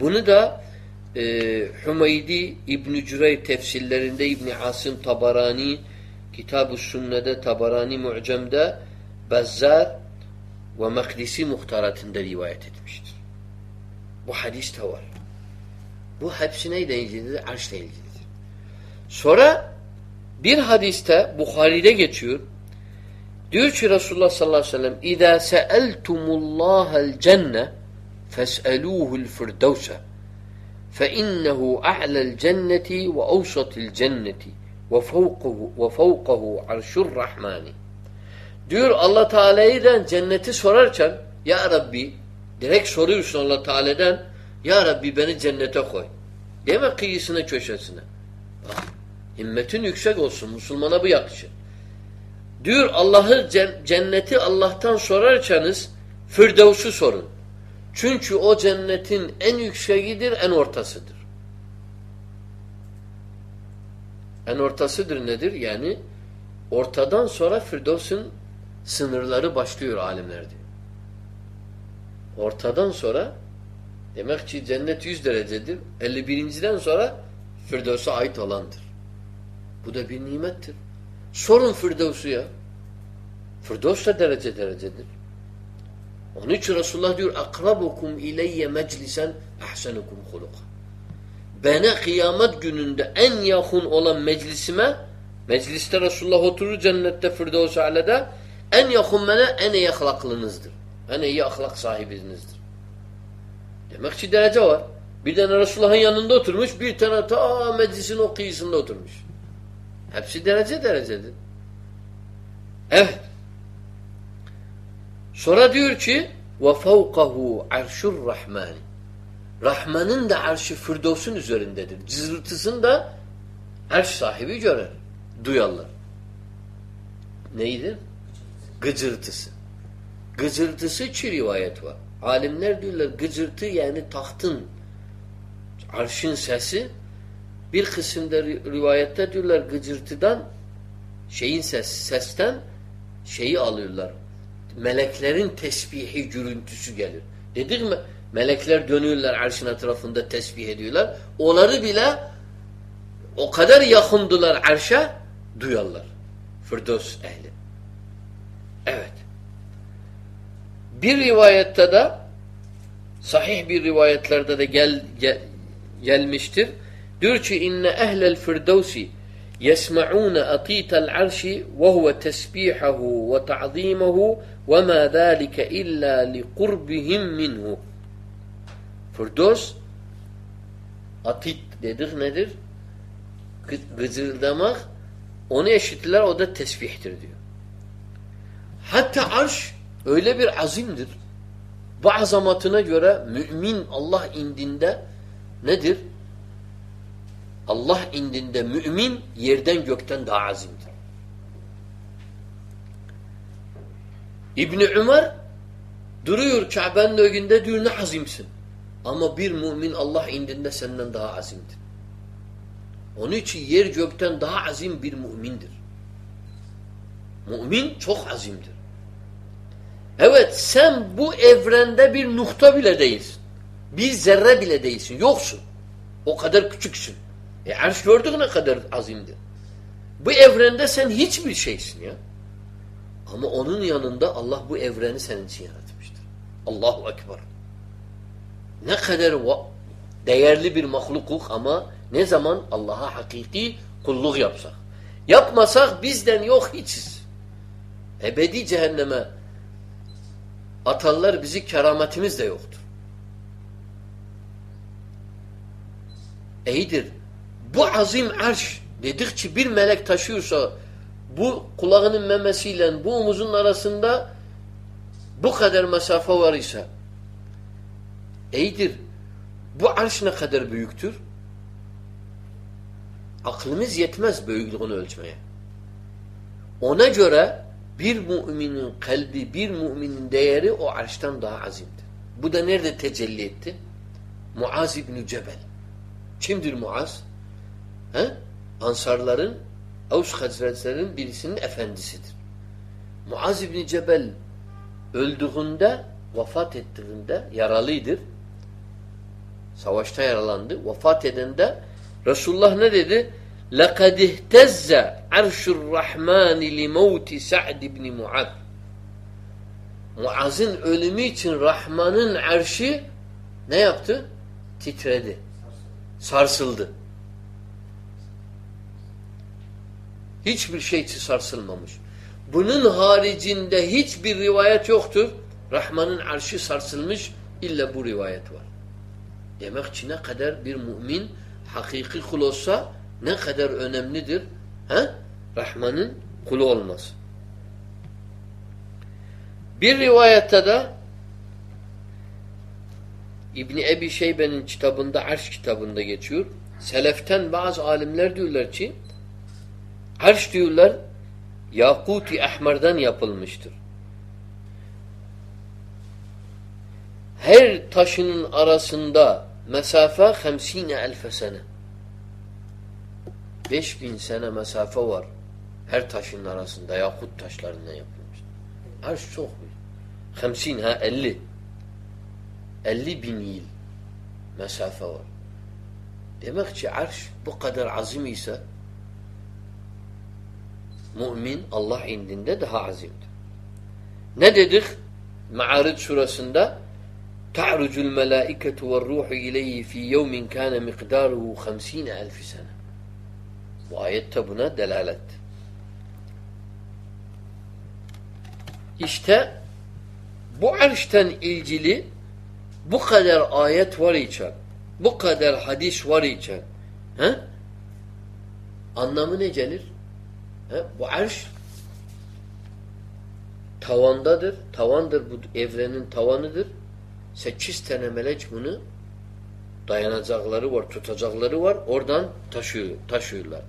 Bunu da e, Hümeydi İbn-i Cürey tefsirlerinde İbn Asım Tabarani Kitab-ı Sünne'de Tabarani Mu'cem'de Bezzar ve Mekdisi muhtaratında rivayet etmiştir. Bu hadis de var. Bu hepsi neyle ilgilidir? Arşla ilgilidir. Sonra bir hadiste Bukhari'de geçiyor. Diyor ki Resulullah sallallahu aleyhi ve sellem اِذَا سَأَلْتُمُ اللّٰهَ الْجَنَّةِ فَاسْأَلُوهُ الْفِرْدَوْسَ فَإِنَّهُ أَعْلَى الْجَنَّةِ وَأَوْسَطِ الْجَنَّةِ وَفَوْقَهُ, وَفَوْقَهُ عَرْشُ الرَّحْمَانِ Diyor Allah Teala'dan cenneti sorarken Ya Rabbi direkt soruyorsun Allah Teala'dan Ya Rabbi beni cennete koy. Deme kıyısına köşesine. Bak, himmetin yüksek olsun. Müslümana bu yakışır. Diyor Allah'ı cenneti Allah'tan sorarsanız Firdevs'ü sorun. Çünkü o cennetin en yükseğidir, en ortasıdır. En ortasıdır nedir? Yani ortadan sonra Firdevs'ün sınırları başlıyor alimlerde. Ortadan sonra demek ki cennet 100 derecedir. 51.den sonra Firdevs'e ait olandır. Bu da bir nimettir. Sorun Firdevs'ü ya. Firdevs de derece derecedir. Onun için Resulullah diyor akrabukum ileyye meclisen ahsenukum huluka. Bana kıyamet gününde en yakın olan meclisime mecliste Resulullah oturur cennette Firdevs-i Ale'de en yakın bana en iyi ahlaklınızdır. En iyi ahlak sahibinizdir. Demek ki derece var. Bir tane Resulullah'ın yanında oturmuş, bir tane ta meclisin o kıyısında oturmuş. Hepsi derece derecedir. Evet. Sonra diyor ki وَفَوْقَهُ عَرْشُ الرَّحْمَانِ Rahman'ın da arşı Firdevs'ün üzerindedir. Cızırtısını da arş sahibi görer. Duyarlar. Neydi? Gıcırtısı. Gıcırtısı iki rivayet var. Alimler diyorlar gıcırtı yani tahtın arşın sesi bir kısımda rivayette diyorlar gıcırtıdan şeyin ses, sesten şeyi alıyorlar. meleklerin tesbihi gürültüsü gelir. Dedik mi? Melekler dönüyorlar arşın etrafında tesbih ediyorlar. Onları bile o kadar yakındılar arşa duyarlar. Firdos ehli. Evet. Bir rivayette de sahih bir rivayetlerde de gel, gel gelmiştir. Diyor ki inne ehlel firdevsi yesma'ûne atîtel arşi ve huve tesbîhehu ve ta'zîmehu وما ذلك إلا لقربهم منه Firdevs atit dedik nedir? Gıcırdamak onu eşitler o da tesbihtir diyor. Hatta arş öyle bir azimdir. Bu azamatına göre mümin Allah indinde nedir? Allah indinde mümin yerden gökten daha azimdir. İbni Ömer duruyor Kabe'nin önünde diyor ne azimsin. Ama bir mümin Allah indinde senden daha azimdir. Onun için yer gökten daha azim bir mümindir. Mümin çok azimdir. Evet sen bu evrende bir nokta bile değilsin. Bir zerre bile değilsin. Yoksun. O kadar küçüksün. E arş gördük ne kadar azimdir. Bu evrende sen hiçbir şeysin ya. Ama onun yanında Allah bu evreni senin için yaratmıştır. Allahu Ekber. Ne kadar değerli bir mahlukuk ama ne zaman Allah'a hakiki kulluk yapsak. Yapmasak bizden yok hiçiz. Ebedi cehenneme atarlar bizi kerametimiz de yoktur. İyidir. Bu azim arş dedikçe bir melek taşıyorsa bu kulağının memesiyle bu omuzun arasında bu kadar mesafe var ise iyidir. Bu arş ne kadar büyüktür? Aklımız yetmez büyüklüğünü ölçmeye. Ona göre bir müminin kalbi, bir müminin değeri o arştan daha azimdir. Bu da nerede tecelli etti? Muaz İbni Cebel. Kimdir Muaz? He? Ansarların, Avs Hazretlerinin birisinin efendisidir. Muaz İbni Cebel öldüğünde, vefat ettiğinde yaralıydır. Savaşta yaralandı. Vefat edende Resulullah ne dedi? لَقَدْ اهْتَزَّ عَرْشُ الرَّحْمَانِ لِمَوْتِ سَعْدِ بْنِ مُعَذْ Muaz'ın ölümü için Rahman'ın arşı ne yaptı? Titredi. Sarsıldı. Hiçbir şey sarsılmamış. Bunun haricinde hiçbir rivayet yoktur. Rahman'ın arşı sarsılmış illa bu rivayet var. Demek ki ne kadar bir mümin hakiki kul olsa ne kadar önemlidir he? Rahman'ın kulu olması. Bir rivayette de İbni Ebi Şeybe'nin kitabında, Arş kitabında geçiyor. Seleften bazı alimler diyorlar ki Arş diyorlar Yakuti Ahmer'den yapılmıştır. Her taşının arasında mesafe 50 elfe sene. 5000 sene mesafe var. Her taşın arasında yakut taşlarından yapılmış. Arş çok büyük. 50 ha 50. 50 bin yıl mesafe var. Demek ki arş bu kadar azim ise mümin Allah indinde daha azimdir. Ne dedik? Ma'arid surasında تعرج الملائكة والروح إليه في يوم كان مقداره خمسين ألف سنة Bu ayette buna delalet. İşte bu arşten ilgili bu kadar ayet var içer. bu kadar hadis var iken he? anlamı ne gelir? He? Bu arş tavandadır. Tavandır bu evrenin tavanıdır. Sekiz tane melek bunu dayanacakları var, tutacakları var. Oradan taşıyor, taşıyorlar.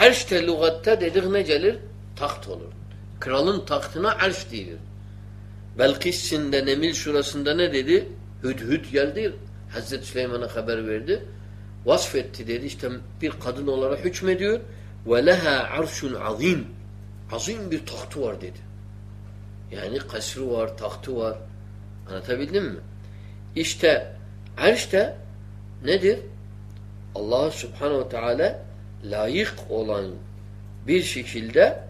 Arş de lügatta dedik ne gelir? Taht olur. Kralın tahtına arş diyor. Belkis'inde Nemil şurasında ne dedi? Hüdhüd geldi. Hazreti Süleyman'a haber verdi. Vasfetti dedi. İşte bir kadın olarak hükmediyor. Leha arşun azim. Azim bir tahtı var dedi. Yani kasrı var, tahtı var. Anlatabildim mi? İşte arş de nedir? Allah subhanehu ve teala layık olan bir şekilde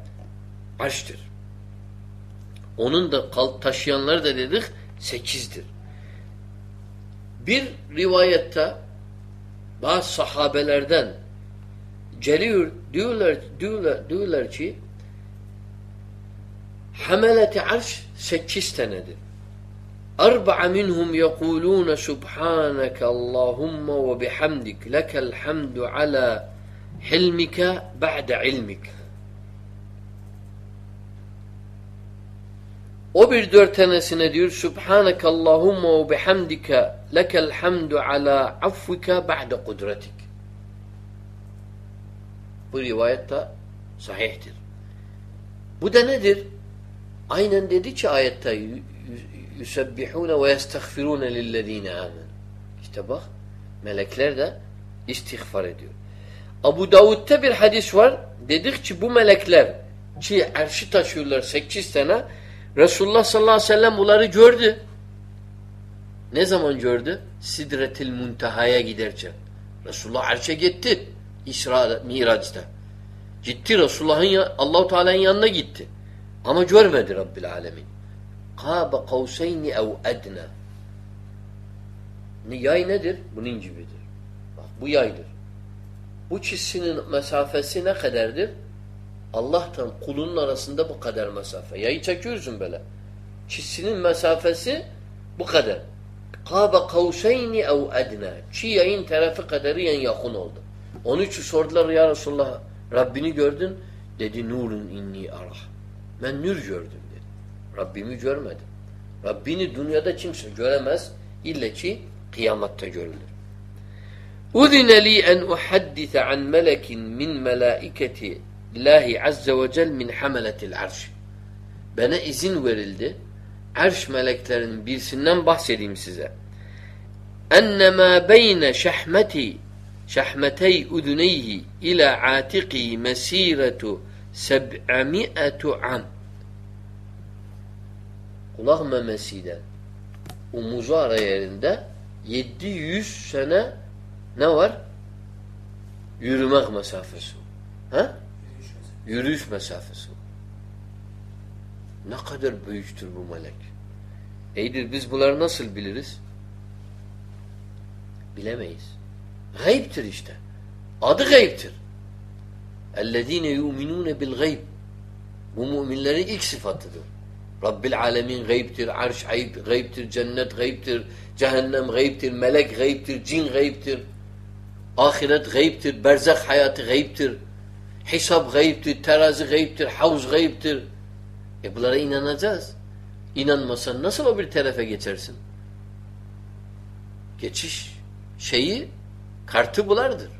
arştır. Onun da taşıyanları da dedik sekizdir. Bir rivayette bazı sahabelerden geliyor diyorlar diyorlar diyorlar ki hameleti arş sekiz tanedir. Arba'a minhum yekulun subhaneke Allahumma ve bihamdik lekel hamdu ala hilmike ba'de ilmik. O bir dört tanesine diyor Subhaneke Allahumma ve bihamdike lekel hamdu ala affike ba'de kudretik. Bu rivayet de sahihtir. Bu da nedir? Aynen dedi ki ayette yusebbihune ve yestagfirune lillezine amen. İşte bak melekler de istiğfar ediyor. Abu Davud'da bir hadis var. Dedik ki bu melekler ki erşi taşıyorlar sekiz sene Resulullah sallallahu aleyhi ve sellem bunları gördü. Ne zaman gördü? Sidretil Muntaha'ya giderken. Resulullah arşe gitti. İsra Miraç'ta. Gitti Resulullah'ın Allahu Teala'nın yanına gitti. Ama görmedi Rabbil Alemin. Kabe kavseyni ev edna. Yay nedir? Bunun gibidir. Bak bu yaydır. Bu çizsinin mesafesi ne kadardır? Allah'tan kulunun arasında bu kadar mesafe. Yayı çekiyorsun böyle. Çizsinin mesafesi bu kadar. Kabe kavseyni ev edna. Çi yayın tarafı kadarı yan yakın oldu. Onun için sordular ya Resulullah Rabbini gördün? Dedi nurun inni arah. Ben nur gördüm dedi. Rabbimi görmedim. Rabbini dünyada kimse göremez. İlle ki kıyamatta görülür. Li en uhaddise an melekin min melaiketi Lahi Azze ve Cel min hameletil arş. Bana izin verildi. Arş meleklerinin birisinden bahsedeyim size. Ennemâ beyne şehmeti şehmetey uduneyhi ila atiqi mesiretu seb'ami'etu am. Kulak memesiyle omuzu ara yerinde 700 sene ne var? Yürümek mesafesi. Ha? Yürüyüş mesafesi. Ne kadar büyüktür bu melek. Eydir biz bunları nasıl biliriz? Bilemeyiz. Gaybtir işte. Adı gaybtir. اَلَّذ۪ينَ يُؤْمِنُونَ بِالْغَيْبِ Bu müminlerin ilk sıfatıdır. Rabbil alemin gaybtir, arş gaybtir, cennet gaybtir, cehennem gaybtir, melek gaybtir, cin gaybtir, ahiret gaybtir, berzak hayatı gaybtir. Hesap gayiptir, terazi gayiptir, havuz gayiptir. E bunlara inanacağız. İnanmasan nasıl o bir tarafa geçersin? Geçiş şeyi kartı bulardır.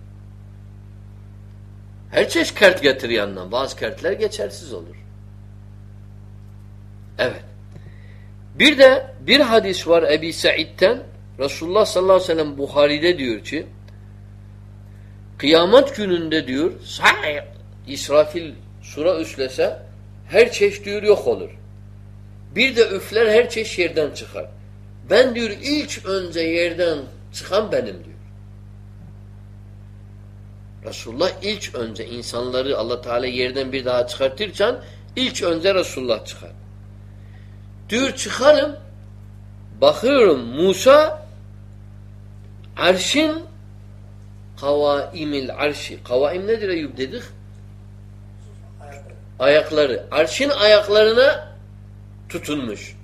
Her çeşit kart getir yanından. Bazı kartlar geçersiz olur. Evet. Bir de bir hadis var Ebi Said'den Resulullah sallallahu aleyhi ve sellem Buhari'de diyor ki Kıyamet gününde diyor İsrafil sura üflese her çeşit diyor yok olur. Bir de üfler her çeşit yerden çıkar. Ben diyor ilk önce yerden çıkan benim diyor. Resulullah ilk önce insanları Allah Teala yerden bir daha çıkartırken ilk önce Resulullah çıkar. Diyor çıkarım bakıyorum Musa arşın kavaimil arşi. Kavaim nedir Eyüp dedik? Ayakları. Ayakları. Arşın ayaklarına tutunmuş.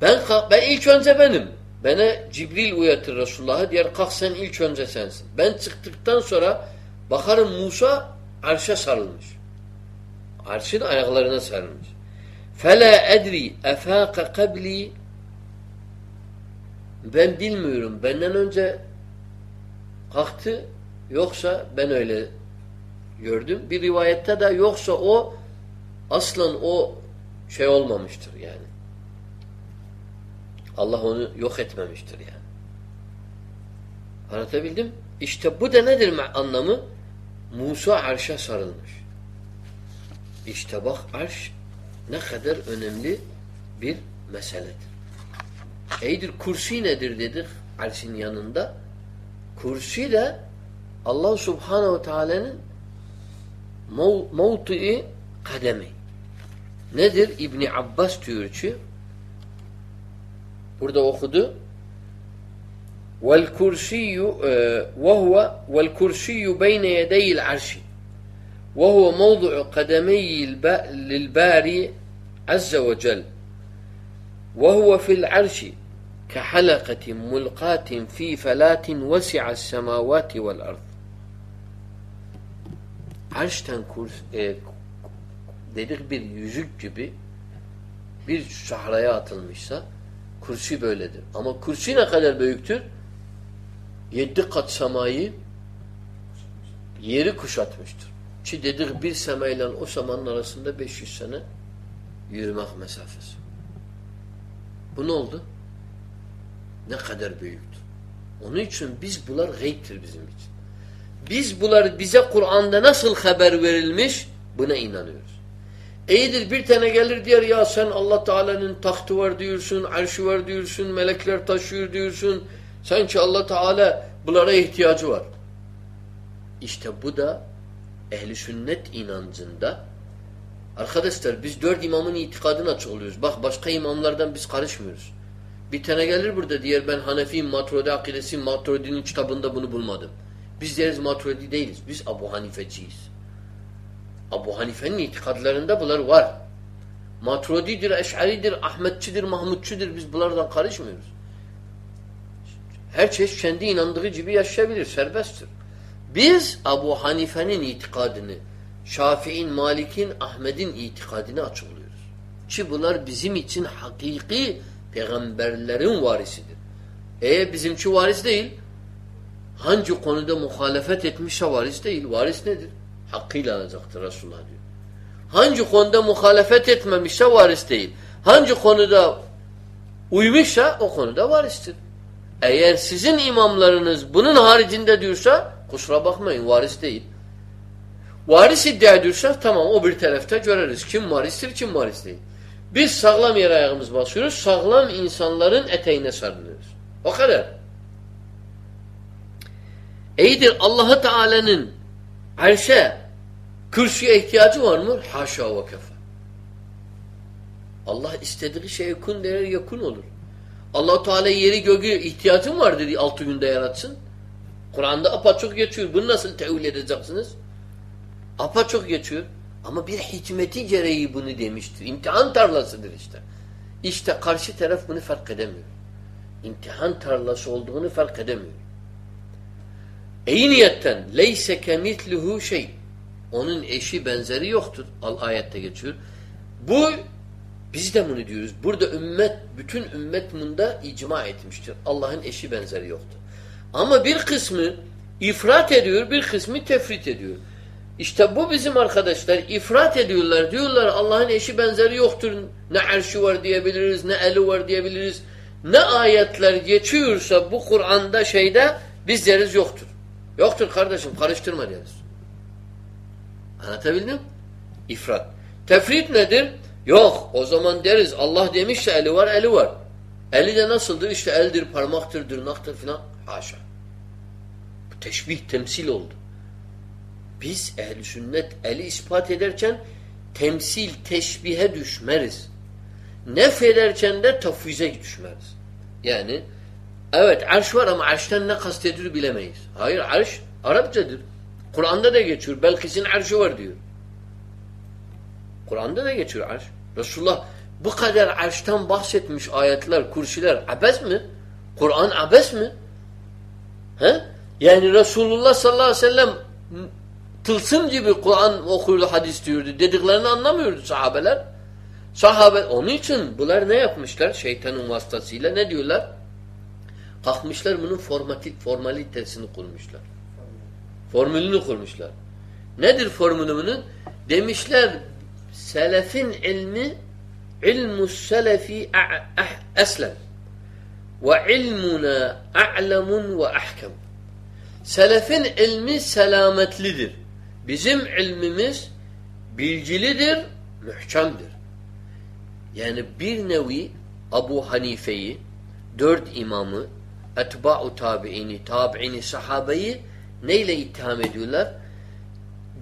Ben ben ilk önce benim. Bana Cibril uyatır Resulullah'ı diğer kalk sen ilk önce sensin. Ben çıktıktan sonra bakarım Musa arşa sarılmış. Arşın ayaklarına sarılmış. Fela edri efâke kabli ben bilmiyorum. Benden önce kalktı yoksa ben öyle gördüm. Bir rivayette de yoksa o aslan o şey olmamıştır yani. Allah onu yok etmemiştir yani. Anlatabildim? İşte bu da nedir anlamı? Musa arşa sarılmış. İşte bak arş ne kadar önemli bir meseledir. Eydir kursi nedir dedik arşın yanında. Kursi de Allah Subhanahu ve Teala'nın mevtu'i kademi. Nedir? İbni Abbas diyor ki Burada okudu. Vel kursiyyu ve huve vel kursiyyu beyne yedeyil arşi ve huve mevdu'u kademeyi lil bari azze ve cel ve huve fil arşi كحلقة ملقاة في فلاة وسع السماوات والأرض Arş'tan kurs, e, dedik bir yüzük gibi bir sahraya atılmışsa kursi böyledir. Ama kursi ne kadar büyüktür? Yedi kat semayı yeri kuşatmıştır. Ki dedik bir semayla o semanın arasında 500 sene yürümek mesafesi. Bu ne oldu? Ne kadar büyüktür. Onun için biz bunlar gayiptir bizim için. Biz bunlar bize Kur'an'da nasıl haber verilmiş buna inanıyoruz. İyidir bir tane gelir diyor ya sen Allah Teala'nın tahtı var diyorsun, arşı var diyorsun, melekler taşıyor diyorsun. Sanki Allah Teala bunlara ihtiyacı var. İşte bu da ehli sünnet inancında arkadaşlar biz dört imamın itikadını açıklıyoruz. Bak başka imamlardan biz karışmıyoruz. Bir tane gelir burada diğer ben Hanefi'yim, Maturidi akidesiyim, Maturidi'nin kitabında bunu bulmadım. Biz deriz Maturidi değiliz. Biz Abu Hanifeciyiz. Abu Hanife'nin itikadlarında bunlar var. Maturididir, Eş'aridir, Ahmetçidir, Mahmutçudur. Biz bunlardan karışmıyoruz. Her çeşit kendi inandığı gibi yaşayabilir, serbesttir. Biz Abu Hanife'nin itikadını, Şafii'nin, Malik'in, Ahmet'in itikadını açıklıyoruz. Ki bunlar bizim için hakiki peygamberlerin varisidir. Eğer bizimki varis değil, hangi konuda muhalefet etmişse varis değil. Varis nedir? Hakkıyla alacaktır Resulullah diyor. Hangi konuda muhalefet etmemişse varis değil. Hangi konuda uymuşsa o konuda varistir. Eğer sizin imamlarınız bunun haricinde diyorsa kusura bakmayın varis değil. Varis iddia ediyorsa tamam o bir tarafta göreriz. Kim varistir kim varis değil. Biz sağlam yere ayağımız basıyoruz. Sağlam insanların eteğine sarılıyoruz. O kadar. İyidir Allahu Teala'nın arşe kürsüye ihtiyacı var mı? Haşa ve kefa. Allah istediği şey kun der yakun olur. allah Teala yeri göğü ihtiyacın var dedi altı günde yaratsın. Kur'an'da apaçok geçiyor. Bunu nasıl tevil edeceksiniz? Apaçok geçiyor. Ama bir hikmeti gereği bunu demiştir. İmtihan tarlasıdır işte. İşte karşı taraf bunu fark edemiyor. İmtihan tarlası olduğunu fark edemiyor. İyi niyetten leyse kemitluhu şey. Onun eşi benzeri yoktur. Al ayette geçiyor. Bu biz de bunu diyoruz. Burada ümmet, bütün ümmet bunda icma etmiştir. Allah'ın eşi benzeri yoktur. Ama bir kısmı ifrat ediyor, bir kısmı tefrit ediyor. İşte bu bizim arkadaşlar ifrat ediyorlar. Diyorlar Allah'ın eşi benzeri yoktur. Ne arşi var diyebiliriz, ne eli var diyebiliriz. Ne ayetler geçiyorsa bu Kur'an'da şeyde biz deriz yoktur. Yoktur kardeşim karıştırma deriz. Anlatabildim? İfrat. Tefrit nedir? Yok. O zaman deriz Allah demişse eli var, eli var. Eli de nasıldır? İşte eldir, parmaktır, dırnaktır filan. Haşa. Bu teşbih, temsil oldu. Biz ehli sünnet eli ispat ederken temsil, teşbihe düşmeriz. Nef ederken de tafvize düşmeriz. Yani evet arş var ama arştan ne kastedilir bilemeyiz. Hayır arş Arapçadır. Kur'an'da da geçiyor. Belkis'in arşı var diyor. Kur'an'da da geçiyor arş. Resulullah bu kadar arştan bahsetmiş ayetler, kursiler abes mi? Kur'an abes mi? He? Yani Resulullah sallallahu aleyhi ve sellem tılsım gibi Kur'an okuyordu, hadis diyordu. Dediklerini anlamıyordu sahabeler. Sahabe onun için bunlar ne yapmışlar? Şeytanın vasıtasıyla ne diyorlar? Kalkmışlar bunun formatik formalitesini kurmuşlar. Formülünü kurmuşlar. Nedir formülü bunun? Demişler selefin ilmi ilmus selefi eslem ve ilmuna a'lemun ve ahkem. Selefin ilmi selametlidir. Bizim ilmimiz bilgilidir, mühkemdir. Yani bir nevi Abu Hanife'yi, dört imamı, etba'u tabi'ini, tabi'ini, sahabeyi neyle itham ediyorlar?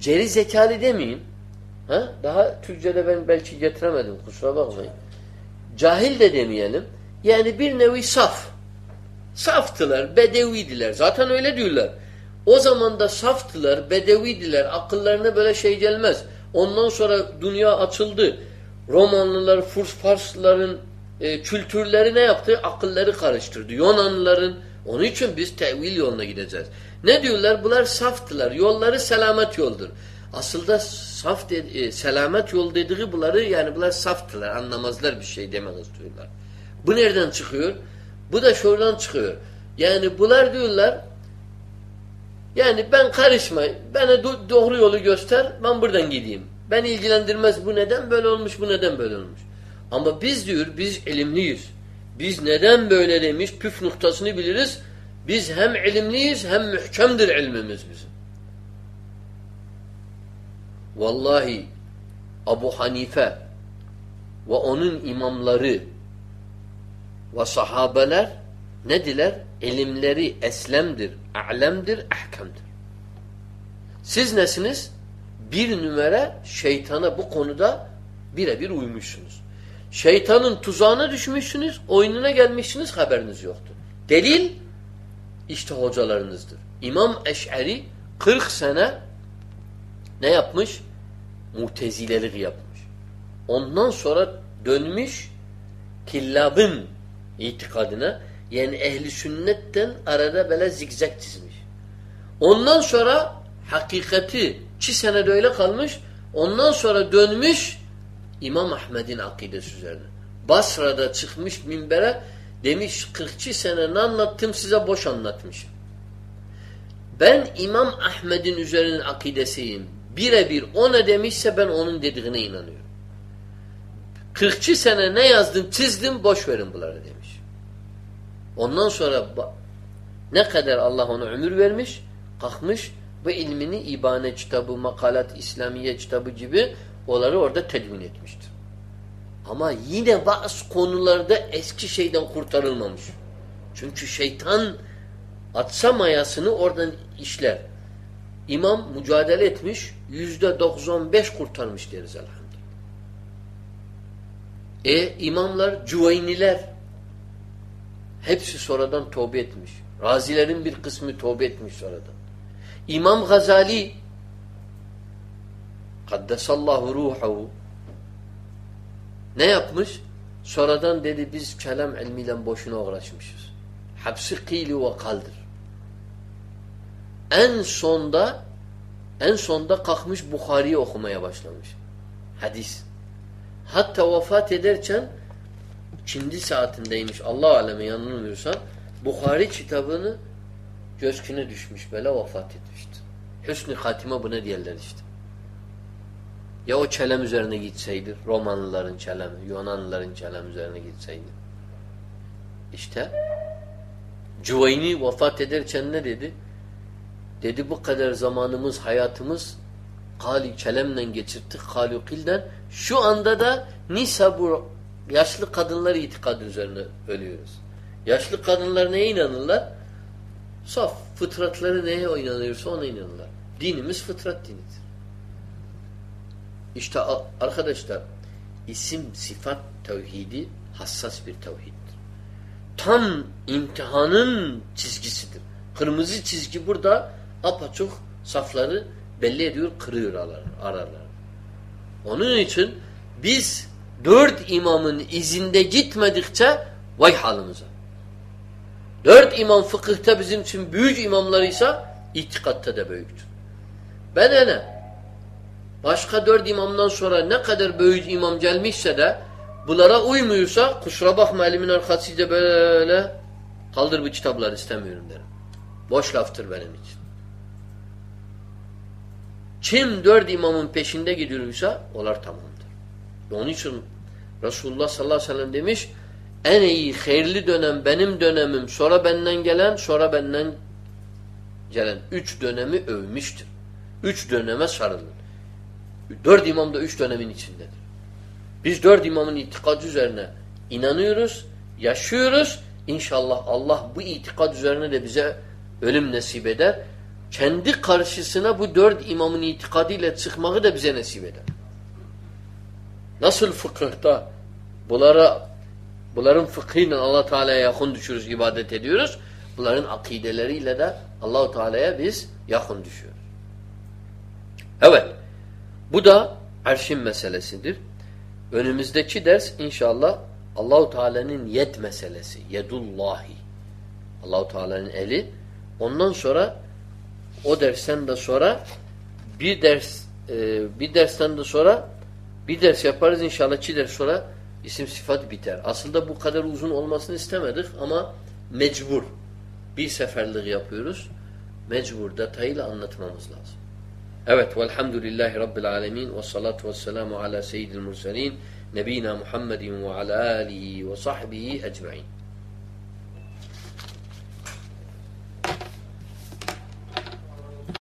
Geri zekalı demeyin. Ha? Daha Türkçe'de ben belki getiremedim. Kusura bakmayın. Cahil de demeyelim. Yani bir nevi saf. Saftılar, bedeviydiler. Zaten öyle diyorlar. O zaman da saftılar, bedeviydiler. Akıllarına böyle şey gelmez. Ondan sonra dünya açıldı. Romanlılar, Furs, Farslıların e, kültürleri ne yaptı? Akılları karıştırdı. Yunanlıların. Onun için biz tevil yoluna gideceğiz. Ne diyorlar? Bunlar saftılar. Yolları selamet yoldur. Aslında saf de, e, selamet yol dediği bunları yani bunlar saftılar. Anlamazlar bir şey demek istiyorlar. Bu nereden çıkıyor? Bu da şuradan çıkıyor. Yani bunlar diyorlar yani ben karışma. Bana do doğru yolu göster. Ben buradan gideyim. Ben ilgilendirmez bu neden böyle olmuş bu neden böyle olmuş. Ama biz diyor biz ilimliyiz. Biz neden böyle demiş püf noktasını biliriz. Biz hem ilimliyiz hem mühkemdir ilmimiz bizim. Vallahi Abu Hanife ve onun imamları ve sahabeler ne diler? Elimleri eslemdir, a'lemdir, ahkamdır. Siz nesiniz? Bir numara şeytana bu konuda birebir uymuşsunuz. Şeytanın tuzağına düşmüşsünüz, oyununa gelmişsiniz, haberiniz yoktur. Delil işte hocalarınızdır. İmam Eş'ari 40 sene ne yapmış? Mutezilelik yapmış. Ondan sonra dönmüş killabın itikadına yani ehli sünnetten arada böyle zigzag çizmiş. Ondan sonra hakikati iki senede öyle kalmış. Ondan sonra dönmüş İmam Ahmed'in akidesi üzerine. Basra'da çıkmış minbere demiş 42 sene ne anlattım size boş anlatmışım. Ben İmam Ahmed'in üzerinin akidesiyim. Birebir o ne demişse ben onun dediğine inanıyorum. 42 sene ne yazdım çizdim boş verin bunları demiş. Ondan sonra ne kadar Allah ona ömür vermiş kalkmış ve ilmini İbane kitabı, Makalat İslamiye kitabı gibi onları orada tedvin etmiştir. Ama yine bazı konularda eski şeyden kurtarılmamış. Çünkü şeytan atsa mayasını oradan işler. İmam mücadele etmiş, yüzde 95 kurtarmış deriz elhamdülillah. E imamlar, cüveyniler hepsi sonradan tövbe etmiş. Razilerin bir kısmı tövbe etmiş sonradan. İmam Gazali Kaddesallahu ruhahu ne yapmış? Sonradan dedi biz kelam ilmiyle boşuna uğraşmışız. Hapsi kıyli ve kaldır. En sonda en sonda kalkmış Bukhari'yi okumaya başlamış. Hadis. Hatta vefat ederken Çindi saatindeymiş. Allah aleme yanılmıyorsam Bukhari kitabını gösküne düşmüş böyle vefat etmişti. Hüsnü hatime buna diyorlar işte. Ya o çelem üzerine gitseydi, Romanlıların çelemi, Yunanlıların çelem üzerine gitseydi. İşte Cüveyni vefat ederken ne dedi? Dedi bu kadar zamanımız, hayatımız kali çelemle geçirttik, kalukilden. Şu anda da nisa bu yaşlı kadınlar itikadı üzerine ölüyoruz. Yaşlı kadınlar neye inanırlar? Saf. Fıtratları neye inanıyorsa ona inanırlar. Dinimiz fıtrat dinidir. İşte arkadaşlar isim sıfat tevhidi hassas bir tevhiddir. Tam imtihanın çizgisidir. Kırmızı çizgi burada apaçuk safları belli ediyor, kırıyor aralar. Onun için biz dört imamın izinde gitmedikçe vay halimize. Dört imam fıkıhta bizim için büyük imamlarıysa itikatta da büyüktür. Ben ne? Başka dört imamdan sonra ne kadar büyük imam gelmişse de bunlara uymuyorsa kusura bakma elimin arkasıyla böyle kaldır bu kitapları istemiyorum derim. Boş laftır benim için. Kim dört imamın peşinde gidiyorsa onlar tamamdır. Onun için Resulullah sallallahu aleyhi ve sellem demiş en iyi, hayırlı dönem benim dönemim, sonra benden gelen, sonra benden gelen. Üç dönemi övmüştür. Üç döneme sarılın. Dört imam da üç dönemin içindedir. Biz dört imamın itikadı üzerine inanıyoruz, yaşıyoruz. İnşallah Allah bu itikad üzerine de bize ölüm nasip eder. Kendi karşısına bu dört imamın itikadıyla çıkmayı da bize nasip eder. Nasıl fıkıhta bunlara bunların fıkhıyla Allah Teala'ya yakın düşürüz, ibadet ediyoruz. Bunların akideleriyle de Allahu Teala'ya biz yakın düşüyoruz. Evet. Bu da arşın meselesidir. Önümüzdeki ders inşallah Allahu Teala'nın yed meselesi. Yedullahi. Allahu Teala'nın eli. Ondan sonra o dersten de sonra bir ders e, bir dersten de sonra bir ders yaparız inşallah iki ders sonra isim sıfat biter. Aslında bu kadar uzun olmasını istemedik ama mecbur. Bir seferlik yapıyoruz. Mecbur detayıyla anlatmamız lazım. Evet velhamdülillahi rabbil alemin ve salatu ve selamu ala seyyidil murselin nebina Muhammedin ve ala alihi ve sahbihi ecmain.